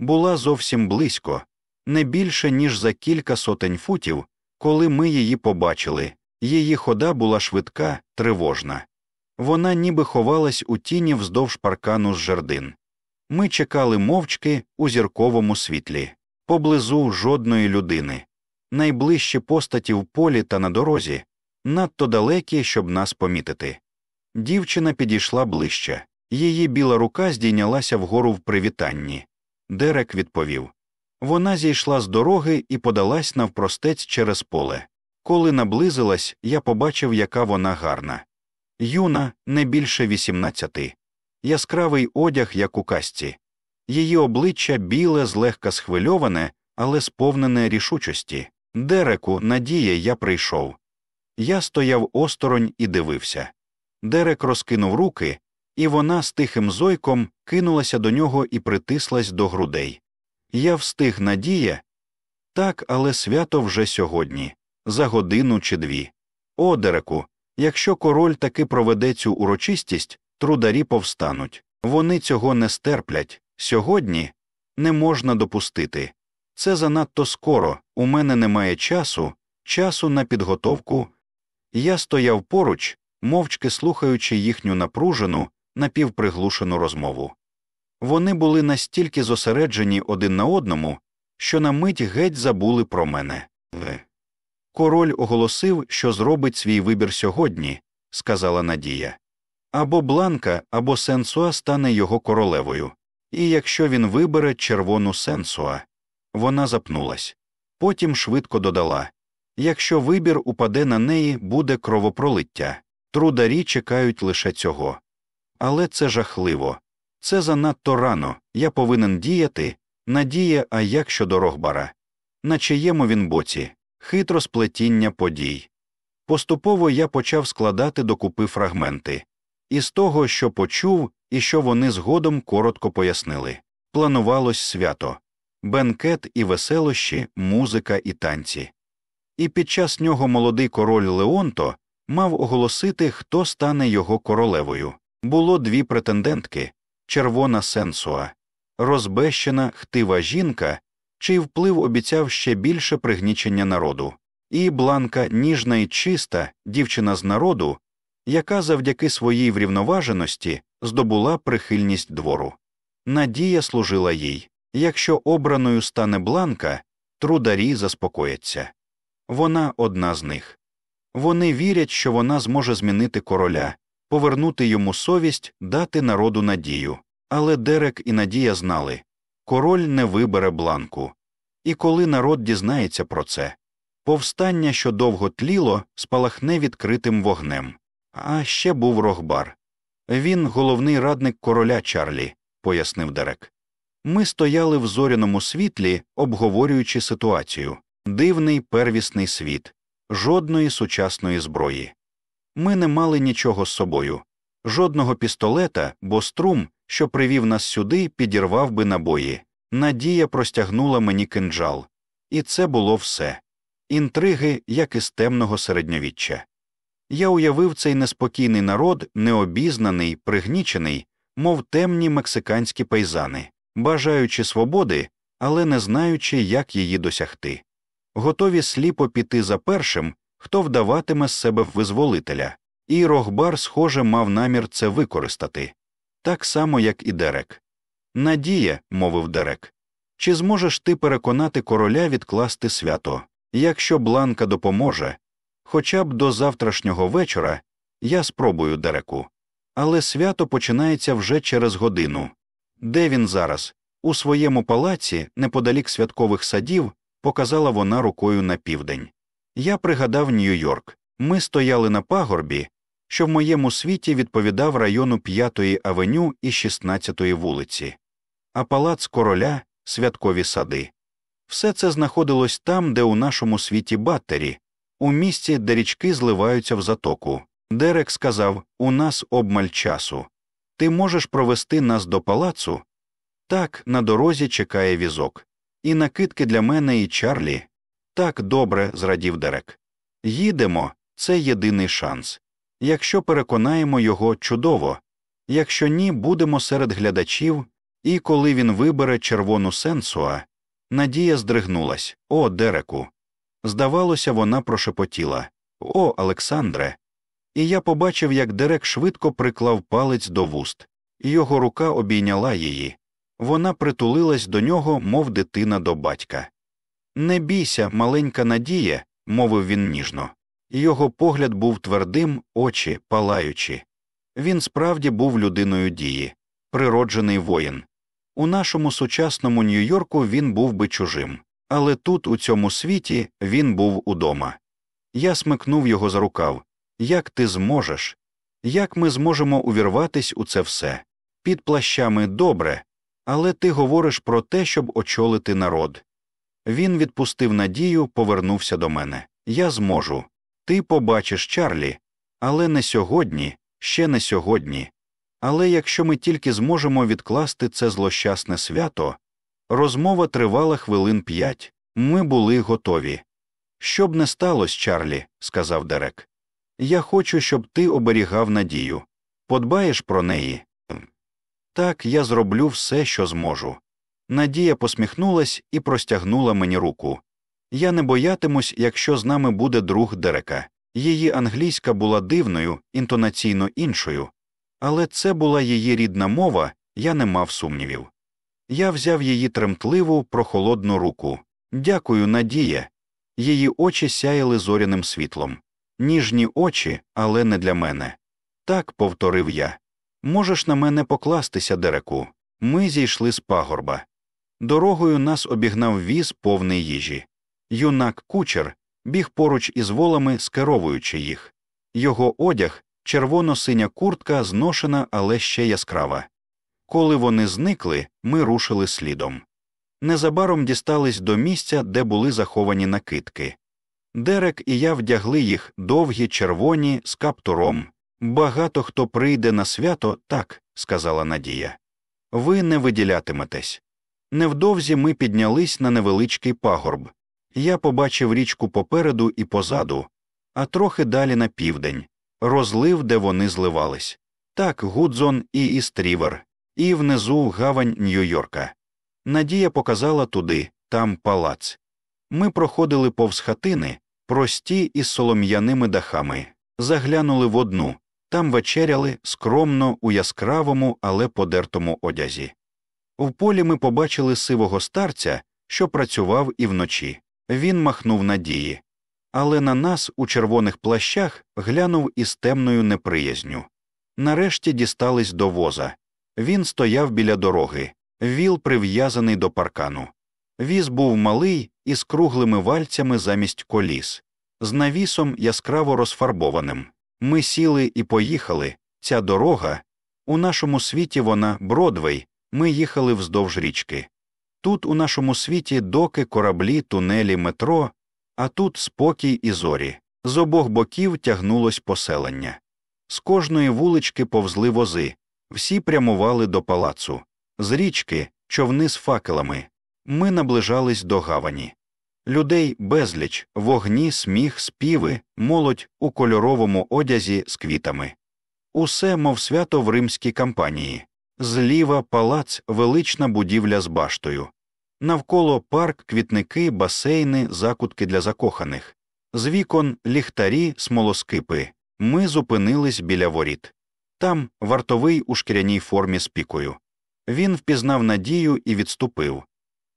Була зовсім близько, не більше, ніж за кілька сотень футів, коли ми її побачили. Її хода була швидка, тривожна. Вона ніби ховалась у тіні вздовж паркану з жердин. Ми чекали мовчки у зірковому світлі, поблизу жодної людини, найближчі постаті в полі та на дорозі, надто далекі, щоб нас помітити. Дівчина підійшла ближче. Її біла рука здійнялася вгору в привітанні. Дерек відповів. Вона зійшла з дороги і подалась навпростець через поле. Коли наблизилась, я побачив, яка вона гарна. Юна не більше вісімнадцяти, яскравий одяг, як у касці, Її обличчя біле, злегка схвильоване, але сповнене рішучості. Дереку, надія, я прийшов. Я стояв осторонь і дивився. Дерек розкинув руки, і вона з тихим зойком кинулася до нього і притислась до грудей. Я встиг надія. Так, але свято вже сьогодні, за годину чи дві. О, Дереку, якщо король таки проведе цю урочистість, трударі повстануть. Вони цього не стерплять. Сьогодні не можна допустити. Це занадто скоро, у мене немає часу, часу на підготовку. Я стояв поруч, мовчки слухаючи їхню напружену, напівприглушену розмову. Вони були настільки зосереджені один на одному, що на мить геть забули про мене. Король оголосив, що зробить свій вибір сьогодні, сказала Надія. Або Бланка, або Сенсуа стане його королевою, і якщо він вибере червону Сенсуа. Вона запнулась. Потім швидко додала якщо вибір упаде на неї, буде кровопролиття. Трударі чекають лише цього. Але це жахливо. Це занадто рано. Я повинен діяти. Надія, а як щодо Рогбара? На чиєму він боці, хитро сплетіння подій. Поступово я почав складати докупи фрагменти. Із того, що почув, і що вони згодом коротко пояснили. Планувалось свято бенкет і веселощі, музика і танці. І під час нього молодий король Леонто мав оголосити, хто стане його королевою. Було дві претендентки червона сенсуа, розбещена хтива жінка, чий вплив обіцяв ще більше пригнічення народу, і бланка ніжна і чиста, дівчина з народу, яка завдяки своїй врівноваженості здобула прихильність двору. Надія служила їй якщо обраною стане бланка, трударі заспокояться. Вона одна з них. Вони вірять, що вона зможе змінити короля, повернути йому совість, дати народу надію. Але Дерек і Надія знали король не вибере бланку. І коли народ дізнається про це, повстання, що довго тліло, спалахне відкритим вогнем. А ще був Рохбар. Він головний радник короля Чарлі, пояснив Дерек. Ми стояли в зоряному світлі, обговорюючи ситуацію дивний первісний світ, жодної сучасної зброї. Ми не мали нічого з собою, жодного пістолета, бо струм, що привів нас сюди, підірвав би набої. Надія простягнула мені кинджал, і це було все інтриги, як із темного середньовіччя. Я уявив цей неспокійний народ, необізнаний, пригнічений, мов темні мексиканські пейзани, бажаючи свободи, але не знаючи, як її досягти, готові сліпо піти за першим, хто вдаватиме з себе визволителя, і Рохбар, схоже, мав намір це використати так само, як і Дерек. Надія, мовив Дерек, чи зможеш ти переконати короля відкласти свято? Якщо Бланка допоможе, хоча б до завтрашнього вечора я спробую Дереку. Але свято починається вже через годину. Де він зараз? У своєму палаці, неподалік святкових садів, показала вона рукою на південь. Я пригадав Нью-Йорк. Ми стояли на пагорбі, що в моєму світі відповідав району 5-ї авеню і 16-ї вулиці, а палац короля, святкові сади. Все це знаходилось там, де у нашому світі Баттері, у місці, де річки зливаються в затоку. Дерек сказав У нас обмаль часу. Ти можеш провести нас до палацу? Так, на дорозі чекає візок. І накидки для мене і Чарлі. Так добре, зрадів Дерек. Їдемо, це єдиний шанс. Якщо переконаємо його чудово, якщо ні, будемо серед глядачів, і коли він вибере червону сенсуа, Надія здригнулась О, Дереку. Здавалося, вона прошепотіла О, Олександре. І я побачив, як Дерек швидко приклав палець до вуст, його рука обійняла її. Вона притулилась до нього, мов дитина до батька. Не бійся, маленька надія, мовив він ніжно. Його погляд був твердим, очі палаючі. Він справді був людиною дії, природжений воїн. У нашому сучасному Нью-Йорку він був би чужим, але тут, у цьому світі, він був удома. Я смикнув його за рукав як ти зможеш? Як ми зможемо увірватись у це все? Під плащами добре, Але ти говориш про те, щоб очолити народ. Він відпустив надію, повернувся до мене. Я зможу. Ти побачиш Чарлі, але не сьогодні, ще не сьогодні. Але якщо ми тільки зможемо відкласти це злощасне свято, розмова тривала хвилин п'ять. Ми були готові. Щоб не сталося, Чарлі, сказав Дерек. Я хочу, щоб ти оберігав надію. Подбаєш про неї? Так, я зроблю все, що зможу. Надія посміхнулась і простягнула мені руку. Я не боятимусь, якщо з нами буде друг Дерека. Її англійська була дивною, інтонаційно іншою, але це була її рідна мова, я не мав сумнівів. Я взяв її тремтливу, прохолодну руку. Дякую, Надія. Її очі сяяли зоряним світлом. Ніжні очі, але не для мене. Так, повторив я. Можеш на мене покластися, Дереку. Ми зійшли з пагорба. Дорогою нас обігнав віз повний їжі. Юнак кучер біг поруч із волами, скеровуючи їх. Його одяг червоно-синя куртка зношена, але ще яскрава. Коли вони зникли, ми рушили слідом. Незабаром дістались до місця, де були заховані накидки. Дерек і я вдягли їх довгі, червоні, з каптуром. Багато хто прийде на свято, так, сказала Надія. Ви не виділятиметесь. Невдовзі ми піднялись на невеличкий пагорб. Я побачив річку попереду і позаду, а трохи далі на південь, розлив, де вони зливались. Так, Гудзон і Істрівер, і внизу гавань Нью-Йорка. Надія показала туди, там палац. Ми проходили повз хатини, прості із солом'яними дахами, заглянули в одну, там вечеряли скромно у яскравому, але подертому одязі. В полі ми побачили сивого старця, що працював і вночі. Він махнув надії. Але на нас у червоних плащах глянув із темною неприязню. Нарешті дістались до воза. Він стояв біля дороги, віл прив'язаний до паркану. Віз був малий із круглими вальцями замість коліс, з навісом яскраво розфарбованим. Ми сіли і поїхали. Ця дорога у нашому світі вона Бродвей, ми їхали вздовж річки. Тут у нашому світі доки, кораблі, тунелі, метро, а тут спокій і зорі. З обох боків тягнулось поселення. З кожної вулички повзли вози, всі прямували до палацу, з річки, човни з факелами. Ми наближались до гавані. Людей безліч, вогні, сміх, співи, молодь у кольоровому одязі з квітами. Усе, мов свято в римській кампанії. Зліва палац, велична будівля з баштою. Навколо парк, квітники, басейни, закутки для закоханих. З вікон ліхтарі, смолоскипи. Ми зупинились біля воріт. Там вартовий у шкіряній формі з пікою. Він впізнав надію і відступив.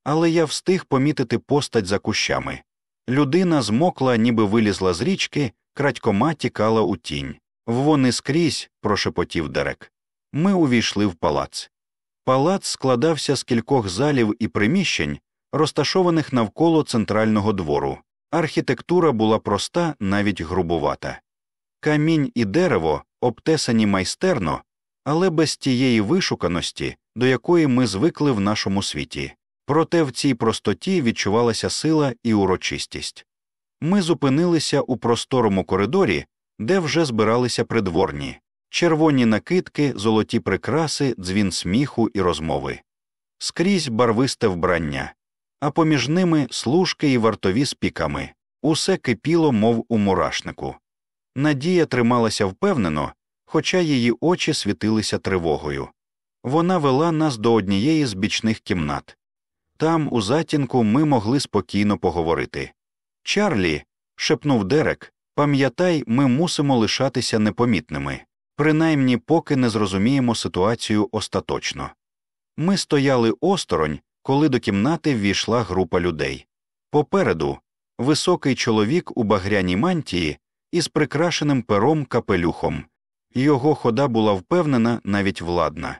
Але я встиг помітити постать за кущами. Людина змокла, ніби вилізла з річки, крадькома тікала у тінь. Вони скрізь, прошепотів Дерек. Ми увійшли в палац. Палац складався з кількох залів і приміщень, розташованих навколо центрального двору. Архітектура була проста, навіть грубувата. Камінь і дерево обтесані майстерно, але без тієї вишуканості, до якої ми звикли в нашому світі. Проте в цій простоті відчувалася сила і урочистість. Ми зупинилися у просторому коридорі, де вже збиралися придворні червоні накидки, золоті прикраси, дзвін сміху і розмови, скрізь барвисте вбрання, а поміж ними служки і вартові з піками. Усе кипіло, мов у мурашнику. Надія трималася впевнено, хоча її очі світилися тривогою. Вона вела нас до однієї з бічних кімнат. Там, у затінку, ми могли спокійно поговорити. Чарлі, шепнув Дерек, пам'ятай, ми мусимо лишатися непомітними принаймні поки не зрозуміємо ситуацію остаточно. Ми стояли осторонь, коли до кімнати ввійшла група людей. Попереду високий чоловік у багряній мантії із прикрашеним пером капелюхом. Його хода була впевнена, навіть владна.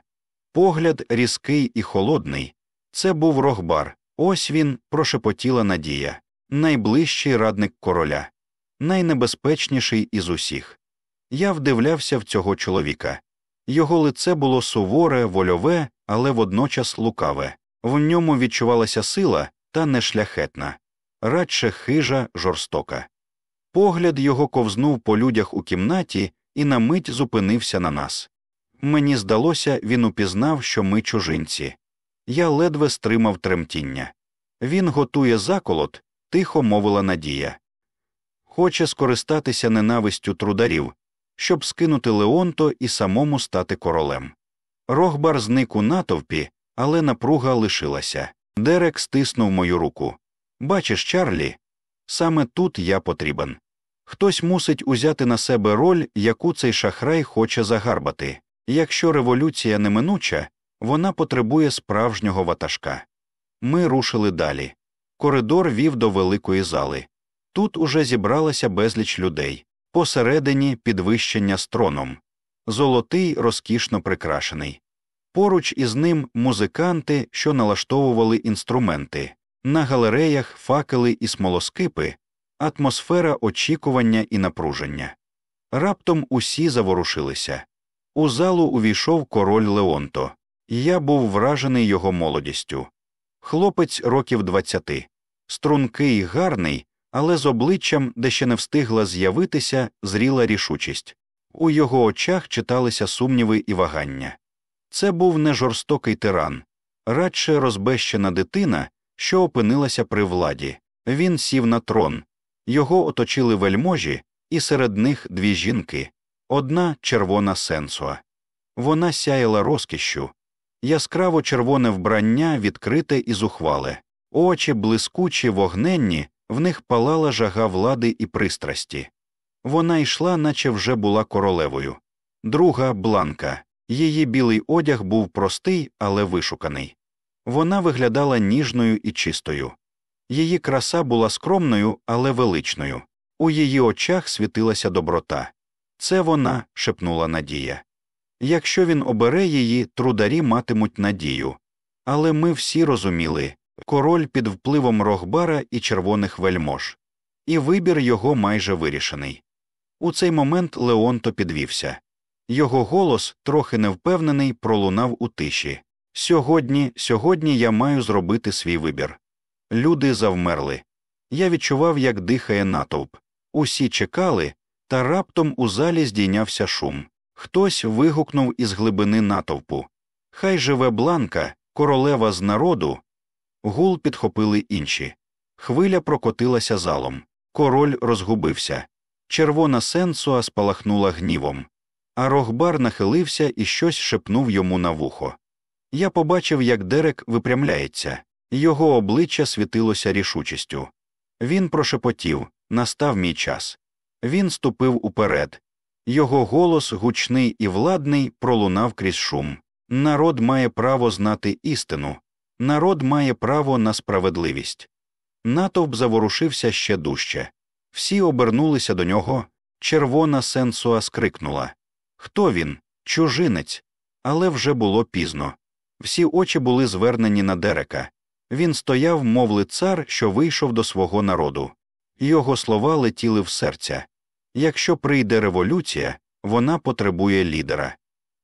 Погляд різкий і холодний. Це був рогбар. Ось він прошепотіла Надія, найближчий радник короля, найнебезпечніший із усіх. Я вдивлявся в цього чоловіка. Його лице було суворе, вольове, але водночас лукаве. В ньому відчувалася сила та нешляхетна, радше хижа, жорстока. Погляд його ковзнув по людях у кімнаті і на мить зупинився на нас. Мені здалося, він упізнав, що ми чужинці. Я ледве стримав тремтіння. Він готує заколот, тихо мовила Надія. Хоче скористатися ненавистю трударів, щоб скинути Леонто і самому стати королем. Рохбар зник у натовпі, але напруга лишилася. Дерек стиснув мою руку. Бачиш, Чарлі, саме тут я потрібен. Хтось мусить узяти на себе роль, яку цей шахрай хоче загарбати. Якщо революція неминуча, вона потребує справжнього ватажка. Ми рушили далі. Коридор вів до великої зали. Тут уже зібралася безліч людей, посередині підвищення з троном, золотий розкішно прикрашений. Поруч із ним музиканти, що налаштовували інструменти, на галереях факели і смолоскипи, атмосфера очікування і напруження. Раптом усі заворушилися. У залу увійшов король Леонто, я був вражений його молодістю. Хлопець років двадцяти, стрункий, гарний, але з обличчям, де ще не встигла з'явитися, зріла рішучість. У його очах читалися сумніви і вагання. Це був не жорстокий тиран, радше розбещена дитина, що опинилася при владі. Він сів на трон, його оточили вельможі, і серед них дві жінки одна червона сенсуа. Вона сяяла розкішшю, яскраво червоне вбрання відкрите і зухвале, очі блискучі, вогненні, в них палала жага влади і пристрасті. Вона йшла, наче вже була королевою. Друга бланка. Її білий одяг був простий, але вишуканий. Вона виглядала ніжною і чистою. Її краса була скромною, але величною. У її очах світилася доброта. Це вона, шепнула Надія. Якщо він обере її, трударі матимуть надію. Але ми всі розуміли король під впливом рогбара і червоних вельмож, і вибір його майже вирішений. У цей момент Леонто підвівся. Його голос, трохи невпевнений, пролунав у тиші. Сьогодні, сьогодні я маю зробити свій вибір. Люди завмерли. Я відчував, як дихає натовп. Усі чекали, та раптом у залі здійнявся шум. Хтось вигукнув із глибини натовпу Хай живе бланка, королева з народу. Гул підхопили інші. Хвиля прокотилася залом. Король розгубився. Червона сенсуа спалахнула гнівом. А рогбар нахилився і щось шепнув йому на вухо. Я побачив, як Дерек випрямляється, його обличчя світилося рішучістю. Він прошепотів настав мій час. Він ступив уперед. Його голос, гучний і владний, пролунав крізь шум. Народ має право знати істину, народ має право на справедливість. Натовп заворушився ще дужче. Всі обернулися до нього. Червона сенсуа скрикнула Хто він? Чужинець. Але вже було пізно. Всі очі були звернені на Дерека. Він стояв, мов лицар, що вийшов до свого народу. Його слова летіли в серця. Якщо прийде революція, вона потребує лідера.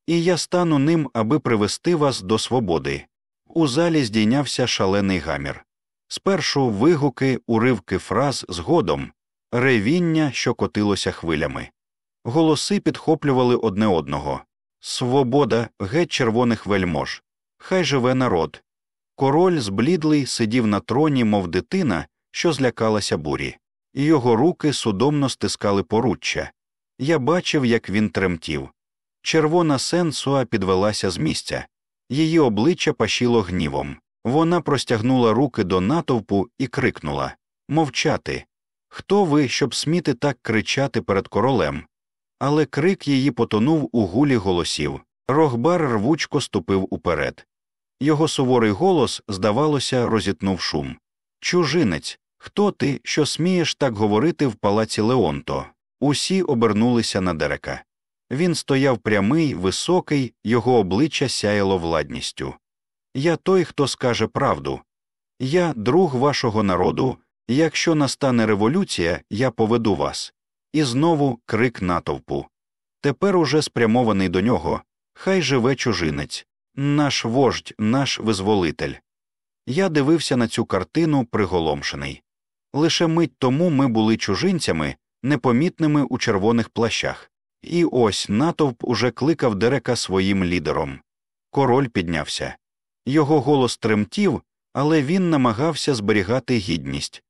І я стану ним, аби привести вас до свободи. У залі здійнявся шалений гамір. Спершу вигуки, уривки фраз згодом, ревіння, що котилося хвилями. Голоси підхоплювали одне одного Свобода, геть червоних вельмож. Хай живе народ. Король зблідлий сидів на троні, мов дитина, що злякалася бурі, і його руки судомно стискали поруччя. Я бачив, як він тремтів. Червона сенсуа підвелася з місця, її обличчя пашіло гнівом. Вона простягнула руки до натовпу і крикнула Мовчати. Хто ви, щоб сміти так кричати перед королем? Але крик її потонув у гулі голосів. Рогбар рвучко ступив уперед. Його суворий голос, здавалося, розітнув шум. Чужинець, хто ти, що смієш так говорити в палаці Леонто? Усі обернулися на Дерека. Він стояв прямий, високий, його обличчя сяяло владністю. Я той, хто скаже правду. Я друг вашого народу. Якщо настане революція, я поведу вас. І знову крик натовпу. Тепер уже спрямований до нього. Хай живе чужинець. Наш вождь, наш визволитель. Я дивився на цю картину приголомшений. Лише мить тому ми були чужинцями, непомітними у червоних плащах, і ось натовп уже кликав Дерека своїм лідером. Король піднявся. Його голос тремтів, але він намагався зберігати гідність.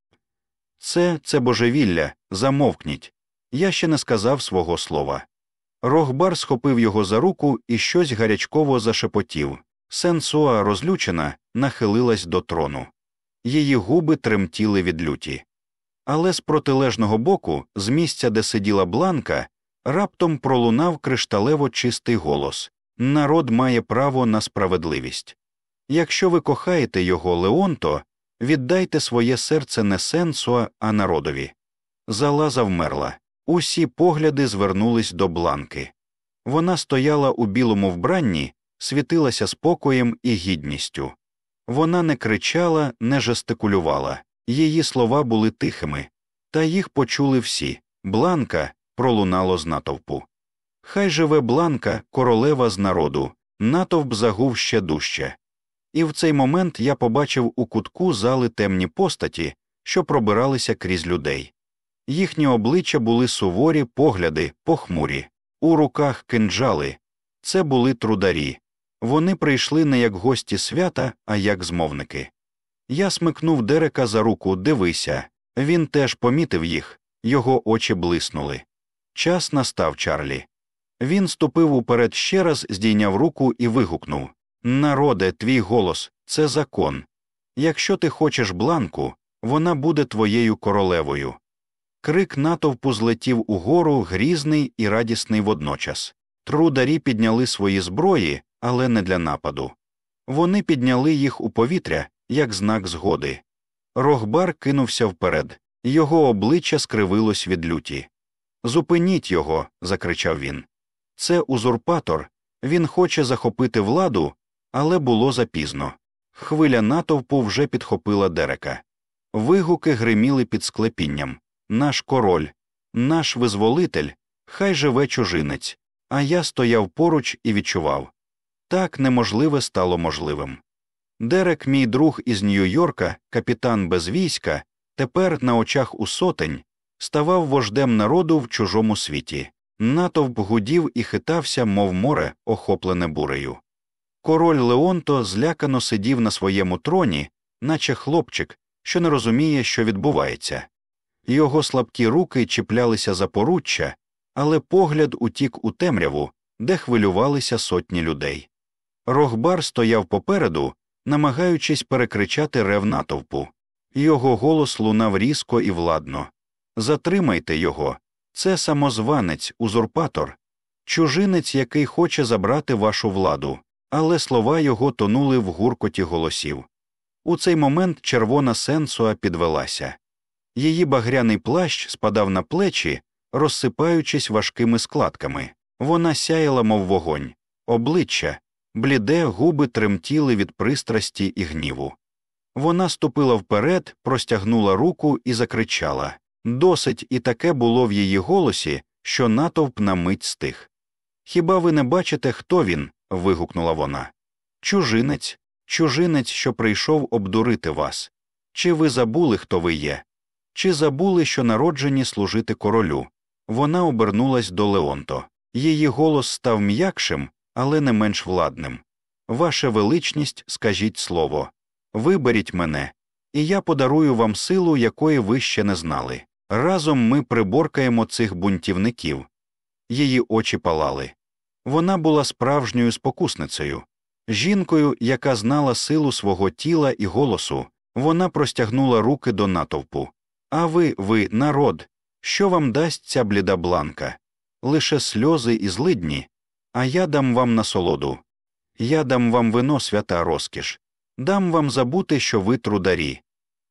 Це це божевілля, замовкніть. Я ще не сказав свого слова. Рогбар схопив його за руку і щось гарячково зашепотів. Сенсуа, розлючена, нахилилась до трону. Її губи тремтіли від люті. Але з протилежного боку, з місця, де сиділа бланка, раптом пролунав кришталево чистий голос Народ має право на справедливість. Якщо ви кохаєте його, Леонто, віддайте своє серце не сенсуа, а народові. Зала завмерла. Усі погляди звернулись до бланки. Вона стояла у білому вбранні, світилася спокоєм і гідністю. Вона не кричала, не жестикулювала, її слова були тихими, та їх почули всі. Бланка пролунало з натовпу. Хай живе бланка, королева з народу, натовп загув ще дужче. І в цей момент я побачив у кутку зали темні постаті, що пробиралися крізь людей. Їхні обличчя були суворі, погляди, похмурі, у руках кинджали. Це були трударі. Вони прийшли не як гості свята, а як змовники. Я смикнув Дерека за руку дивися. Він теж помітив їх, його очі блиснули. Час настав Чарлі. Він ступив уперед ще раз, здійняв руку і вигукнув Народе, твій голос це закон. Якщо ти хочеш бланку, вона буде твоєю королевою. Крик натовпу злетів угору, грізний і радісний водночас. Трударі підняли свої зброї, але не для нападу. Вони підняли їх у повітря як знак згоди. Рогбар кинувся вперед, його обличчя скривилось від люті. Зупиніть його. закричав він. Це узурпатор, він хоче захопити владу, але було запізно. Хвиля натовпу вже підхопила дерека. Вигуки гриміли під склепінням наш король, наш визволитель, хай живе чужинець, а я стояв поруч і відчував так неможливе стало можливим. Дерек, мій друг із Нью-Йорка, капітан без війська, тепер на очах у сотень, ставав вождем народу в чужому світі. Натовп гудів і хитався, мов море, охоплене бурею. Король Леонто злякано сидів на своєму троні, наче хлопчик, що не розуміє, що відбувається. Його слабкі руки чіплялися за поруччя, але погляд утік у темряву, де хвилювалися сотні людей. Рогбар стояв попереду, намагаючись перекричати рев натовпу. Його голос лунав різко і владно. Затримайте його. Це самозванець, узурпатор, чужинець, який хоче забрати вашу владу, але слова його тонули в гуркоті голосів. У цей момент червона сенсуа підвелася. Її багряний плащ спадав на плечі, розсипаючись важкими складками. Вона сяяла, мов вогонь, обличчя, бліде губи тремтіли від пристрасті і гніву. Вона ступила вперед, простягнула руку і закричала Досить і таке було в її голосі, що натовп на мить стих. Хіба ви не бачите, хто він? вигукнула вона. Чужинець, чужинець, що прийшов обдурити вас. Чи ви забули, хто ви є? Чи забули, що народжені служити королю? Вона обернулась до Леонто. Її голос став м'якшим, але не менш владним. Ваше величність, скажіть слово, виберіть мене, і я подарую вам силу, якої ви ще не знали. Разом ми приборкаємо цих бунтівників. Її очі палали. Вона була справжньою спокусницею, жінкою, яка знала силу свого тіла і голосу. Вона простягнула руки до натовпу. А ви, ви, народ, що вам дасть ця бліда бланка? Лише сльози і злидні, а я дам вам насолоду. Я дам вам вино, свята розкіш, дам вам забути, що ви трударі.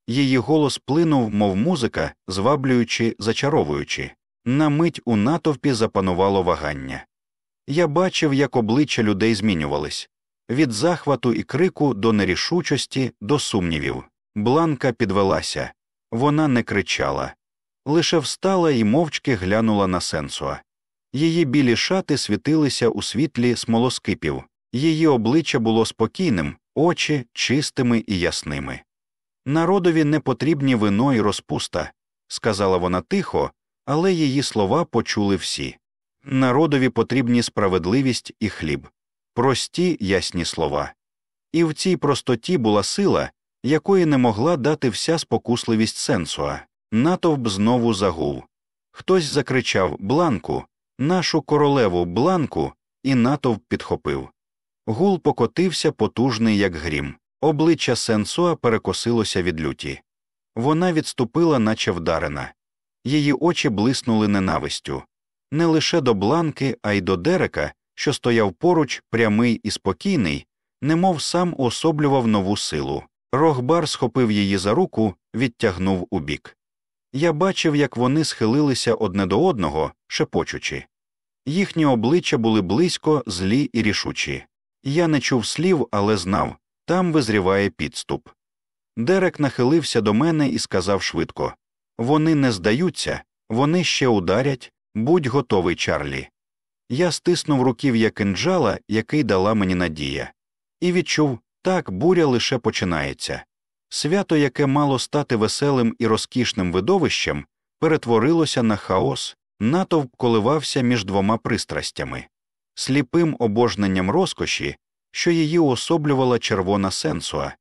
Її голос плинув, мов музика, зваблюючи, зачаровуючи. На мить у натовпі запанувало вагання. Я бачив, як обличчя людей змінювались від захвату і крику до нерішучості, до сумнівів. Бланка підвелася. Вона не кричала, лише встала і мовчки глянула на сенсуа. Її білі шати світилися у світлі смолоскипів, Її обличчя було спокійним, очі чистими і ясними. Народові не потрібні вино і розпуста, сказала вона тихо, але її слова почули всі. Народові потрібні справедливість і хліб, прості ясні слова. І в цій простоті була сила, якої не могла дати вся спокусливість сенсуа. Натовп знову загув. Хтось закричав Бланку, нашу королеву бланку, і натовп підхопив. Гул покотився потужний, як грім. Обличчя Сенсуа перекосилося від люті. Вона відступила, наче вдарена. Її очі блиснули ненавистю. Не лише до бланки, а й до Дерека, що стояв поруч, прямий і спокійний, немов сам уособлював нову силу. Рогбар схопив її за руку, відтягнув убік. Я бачив, як вони схилилися одне до одного, шепочучи. Їхні обличчя були близько, злі і рішучі. Я не чув слів, але знав там визріває підступ. Дерек нахилився до мене і сказав швидко Вони не здаються, вони ще ударять, будь готовий, Чарлі. Я стиснув руків'я кинджала, який дала мені надія, і відчув так, буря лише починається. Свято, яке мало стати веселим і розкішним видовищем, перетворилося на хаос, натовп коливався між двома пристрастями сліпим обожненням розкоші, що її уособлювала червона сенсуа,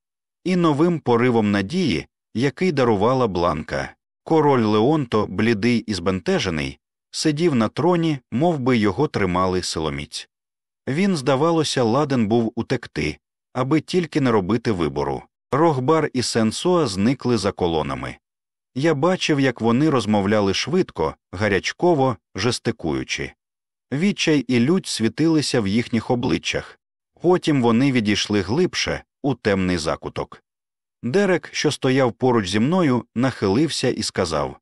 і новим поривом надії, який дарувала бланка. Король Леонто, блідий і збентежений, сидів на троні, мов би його тримали силоміць. Він, здавалося, ладен був утекти, аби тільки не робити вибору. Рогбар і Сенсоа зникли за колонами. Я бачив, як вони розмовляли швидко, гарячково, жестикуючи. Відчай і лють світилися в їхніх обличчях, потім вони відійшли глибше, у темний закуток. Дерек, що стояв поруч зі мною, нахилився і сказав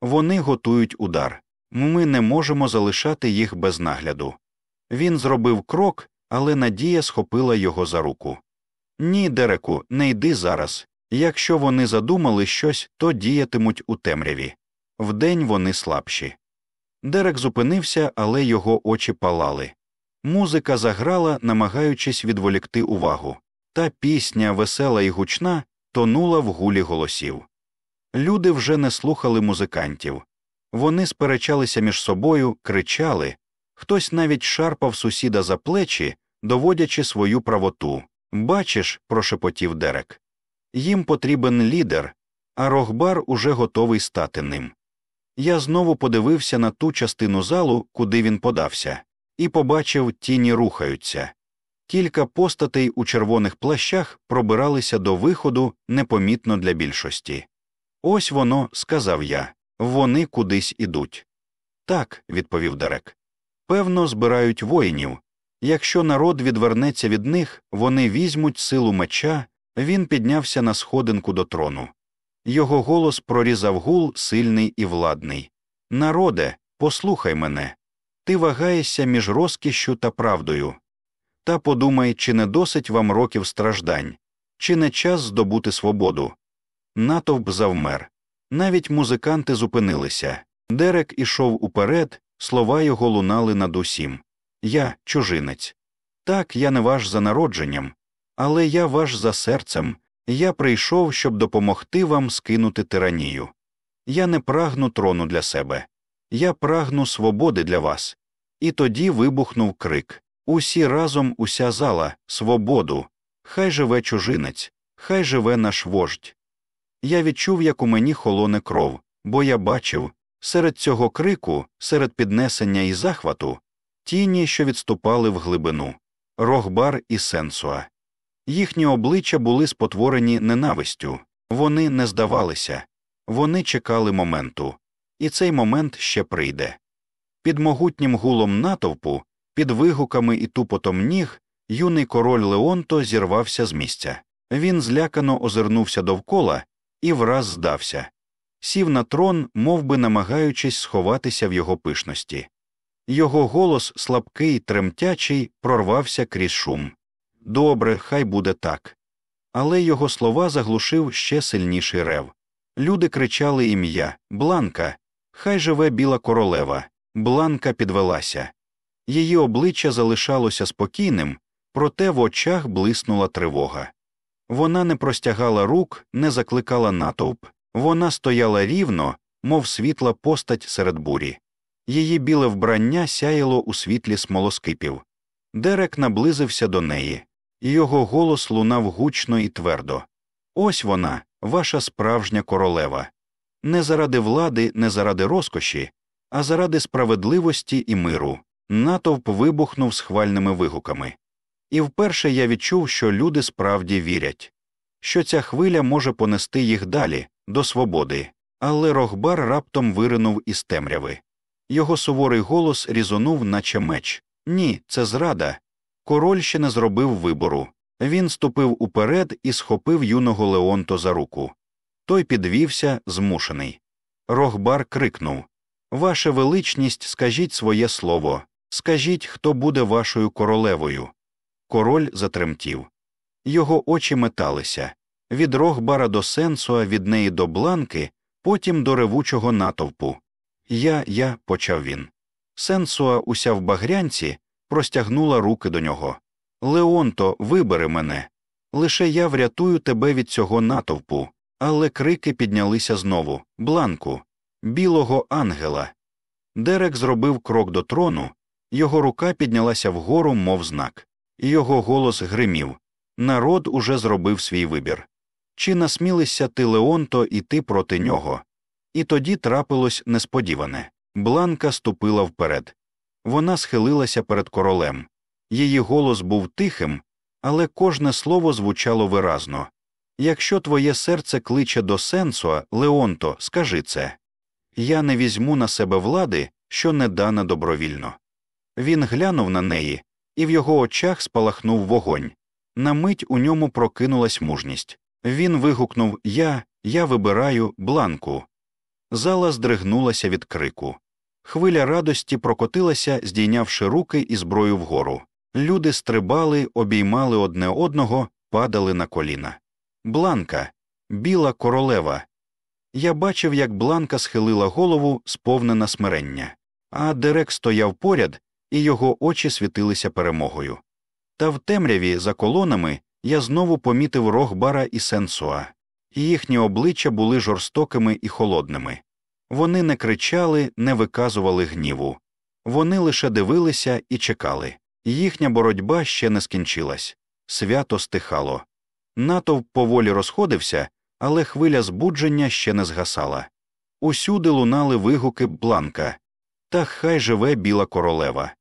Вони готують удар. Ми не можемо залишати їх без нагляду. Він зробив крок, але Надія схопила його за руку. Ні, Дереку, не йди зараз. Якщо вони задумали щось, то діятимуть у темряві. Вдень вони слабші. Дерек зупинився, але його очі палали. Музика заграла, намагаючись відволікти увагу. Та пісня, весела і гучна, тонула в гулі голосів. Люди вже не слухали музикантів. Вони сперечалися між собою, кричали, хтось навіть шарпав сусіда за плечі, доводячи свою правоту. Бачиш, прошепотів Дерек. Їм потрібен лідер, а Рохбар уже готовий стати ним. Я знову подивився на ту частину залу, куди він подався, і побачив, тіні рухаються. Кілька постатей у червоних плащах пробиралися до виходу непомітно для більшості. Ось воно, сказав я, вони кудись ідуть. Так, відповів Дерек. Певно, збирають воїнів. Якщо народ відвернеться від них, вони візьмуть силу меча, він піднявся на сходинку до трону. Його голос прорізав гул сильний і владний. Народе, послухай мене. Ти вагаєшся між розкішшю та правдою. Та подумай, чи не досить вам років страждань, чи не час здобути свободу. Натовп завмер. Навіть музиканти зупинилися. Дерек ішов уперед, слова його лунали над усім. Я чужинець. Так, я не ваш за народженням, але я ваш за серцем. Я прийшов, щоб допомогти вам скинути тиранію. Я не прагну трону для себе, я прагну свободи для вас. І тоді вибухнув крик Усі разом, уся зала, свободу. Хай живе чужинець, хай живе наш вождь. Я відчув, як у мені холоне кров, бо я бачив серед цього крику, серед піднесення і захвату, тіні, що відступали в глибину, рогбар і сенсуа. Їхні обличчя були спотворені ненавистю, вони не здавалися, вони чекали моменту, і цей момент ще прийде. Під могутнім гулом натовпу, під вигуками і тупотом ніг, юний король Леонто зірвався з місця. Він злякано озирнувся довкола і враз здався, сів на трон, мов би намагаючись сховатися в його пишності. Його голос, слабкий, тремтячий, прорвався крізь шум. Добре, хай буде так. Але його слова заглушив ще сильніший рев. Люди кричали ім'я Бланка, хай живе біла королева. Бланка підвелася. Її обличчя залишалося спокійним, проте в очах блиснула тривога. Вона не простягала рук, не закликала натовп, вона стояла рівно, мов світла постать серед бурі. Її біле вбрання сяяло у світлі смолоскипів. Дерек наблизився до неї, його голос лунав гучно і твердо. Ось вона, ваша справжня королева. Не заради влади, не заради розкоші, а заради справедливості і миру. Натовп вибухнув схвальними вигуками. І вперше я відчув, що люди справді вірять, що ця хвиля може понести їх далі, до свободи, але Рохбар раптом виринув із темряви. Його суворий голос різонув, наче меч. Ні, це зрада. Король ще не зробив вибору. Він ступив уперед і схопив юного Леонто за руку. Той підвівся, змушений. Рохбар крикнув Ваше величність, скажіть своє слово, скажіть, хто буде вашою королевою. Король затремтів. Його очі металися від Рохбара до Сенсуа, від неї до бланки, потім до ревучого натовпу. Я, я, почав він. Сенсуа, уся в багрянці, простягнула руки до нього. Леонто, вибери мене. Лише я врятую тебе від цього натовпу. Але крики піднялися знову бланку, білого ангела. Дерек зробив крок до трону, його рука піднялася вгору, мов знак, і його голос гримів народ уже зробив свій вибір. Чи насмілися ти, Леонто, іти проти нього? І тоді трапилось несподіване бланка ступила вперед. Вона схилилася перед королем. Її голос був тихим, але кожне слово звучало виразно. Якщо твоє серце кличе до сенсуа, Леонто, скажи це я не візьму на себе влади, що не дана добровільно. Він глянув на неї, і в його очах спалахнув вогонь. На мить у ньому прокинулась мужність. Він вигукнув Я, я вибираю бланку. Зала здригнулася від крику. Хвиля радості прокотилася, здійнявши руки і зброю вгору. Люди стрибали, обіймали одне одного, падали на коліна. Бланка, біла королева. Я бачив, як бланка схилила голову, сповнена смирення, а Дерек стояв поряд, і його очі світилися перемогою. Та в темряві за колонами я знову помітив рог бара і сенсуа, і їхні обличчя були жорстокими і холодними. Вони не кричали, не виказували гніву. Вони лише дивилися і чекали. Їхня боротьба ще не скінчилась, свято стихало. Натовп поволі розходився, але хвиля збудження ще не згасала. Усюди лунали вигуки бланка та хай живе біла королева.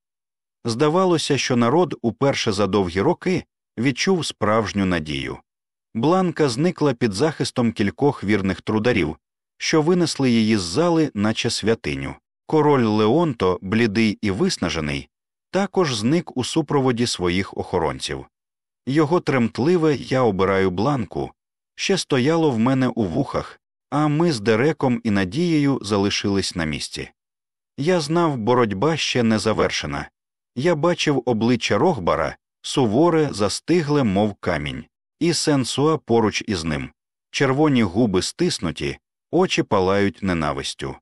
Здавалося, що народ уперше за довгі роки відчув справжню надію. Бланка зникла під захистом кількох вірних трударів, що винесли її з зали, наче святиню. Король Леонто, блідий і виснажений, також зник у супроводі своїх охоронців. Його тремтливе я обираю бланку ще стояло в мене у вухах, а ми з Дереком і Надією залишились на місці. Я знав, боротьба ще не завершена. Я бачив обличчя Рохбара, суворе, застигле, мов камінь, і сенсуа поруч із ним. Червоні губи стиснуті, очі палають ненавистю.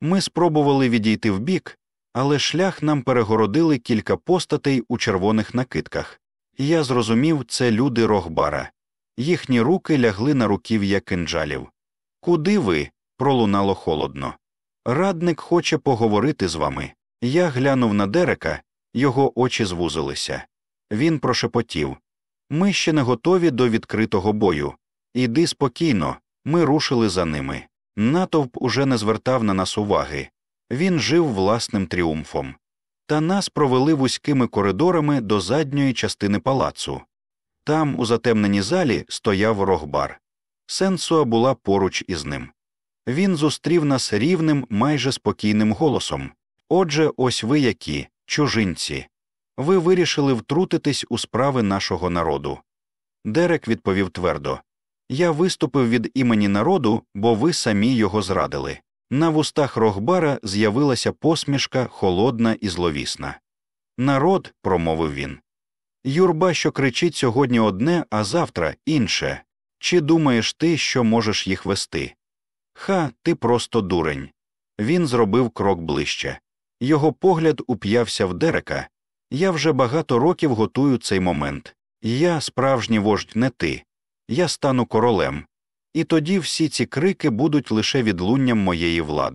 Ми спробували відійти вбік, але шлях нам перегородили кілька постатей у червоних накидках, і я зрозумів, це люди Рохбара. Їхні руки лягли на руків'я кинджалів. Куди ви? пролунало холодно. Радник хоче поговорити з вами. Я глянув на Дерека, його очі звузилися. Він прошепотів Ми ще не готові до відкритого бою. Іди спокійно, ми рушили за ними. Натовп уже не звертав на нас уваги. Він жив власним тріумфом. Та нас провели вузькими коридорами до задньої частини палацу. Там, у затемненій залі, стояв рогбар. Сенсуа була поруч із ним. Він зустрів нас рівним, майже спокійним голосом. Отже, ось ви які, чужинці. Ви вирішили втрутитись у справи нашого народу. Дерек відповів твердо Я виступив від імені народу, бо ви самі його зрадили. На вустах Рогбара з'явилася посмішка холодна і зловісна. Народ, промовив він. Юрба, що кричить сьогодні одне, а завтра інше. Чи думаєш ти, що можеш їх вести? Ха, ти просто дурень. Він зробив крок ближче. Його погляд уп'явся в Дерека, Я вже багато років готую цей момент. Я справжній вождь не ти, я стану королем, і тоді всі ці крики будуть лише відлунням моєї влади.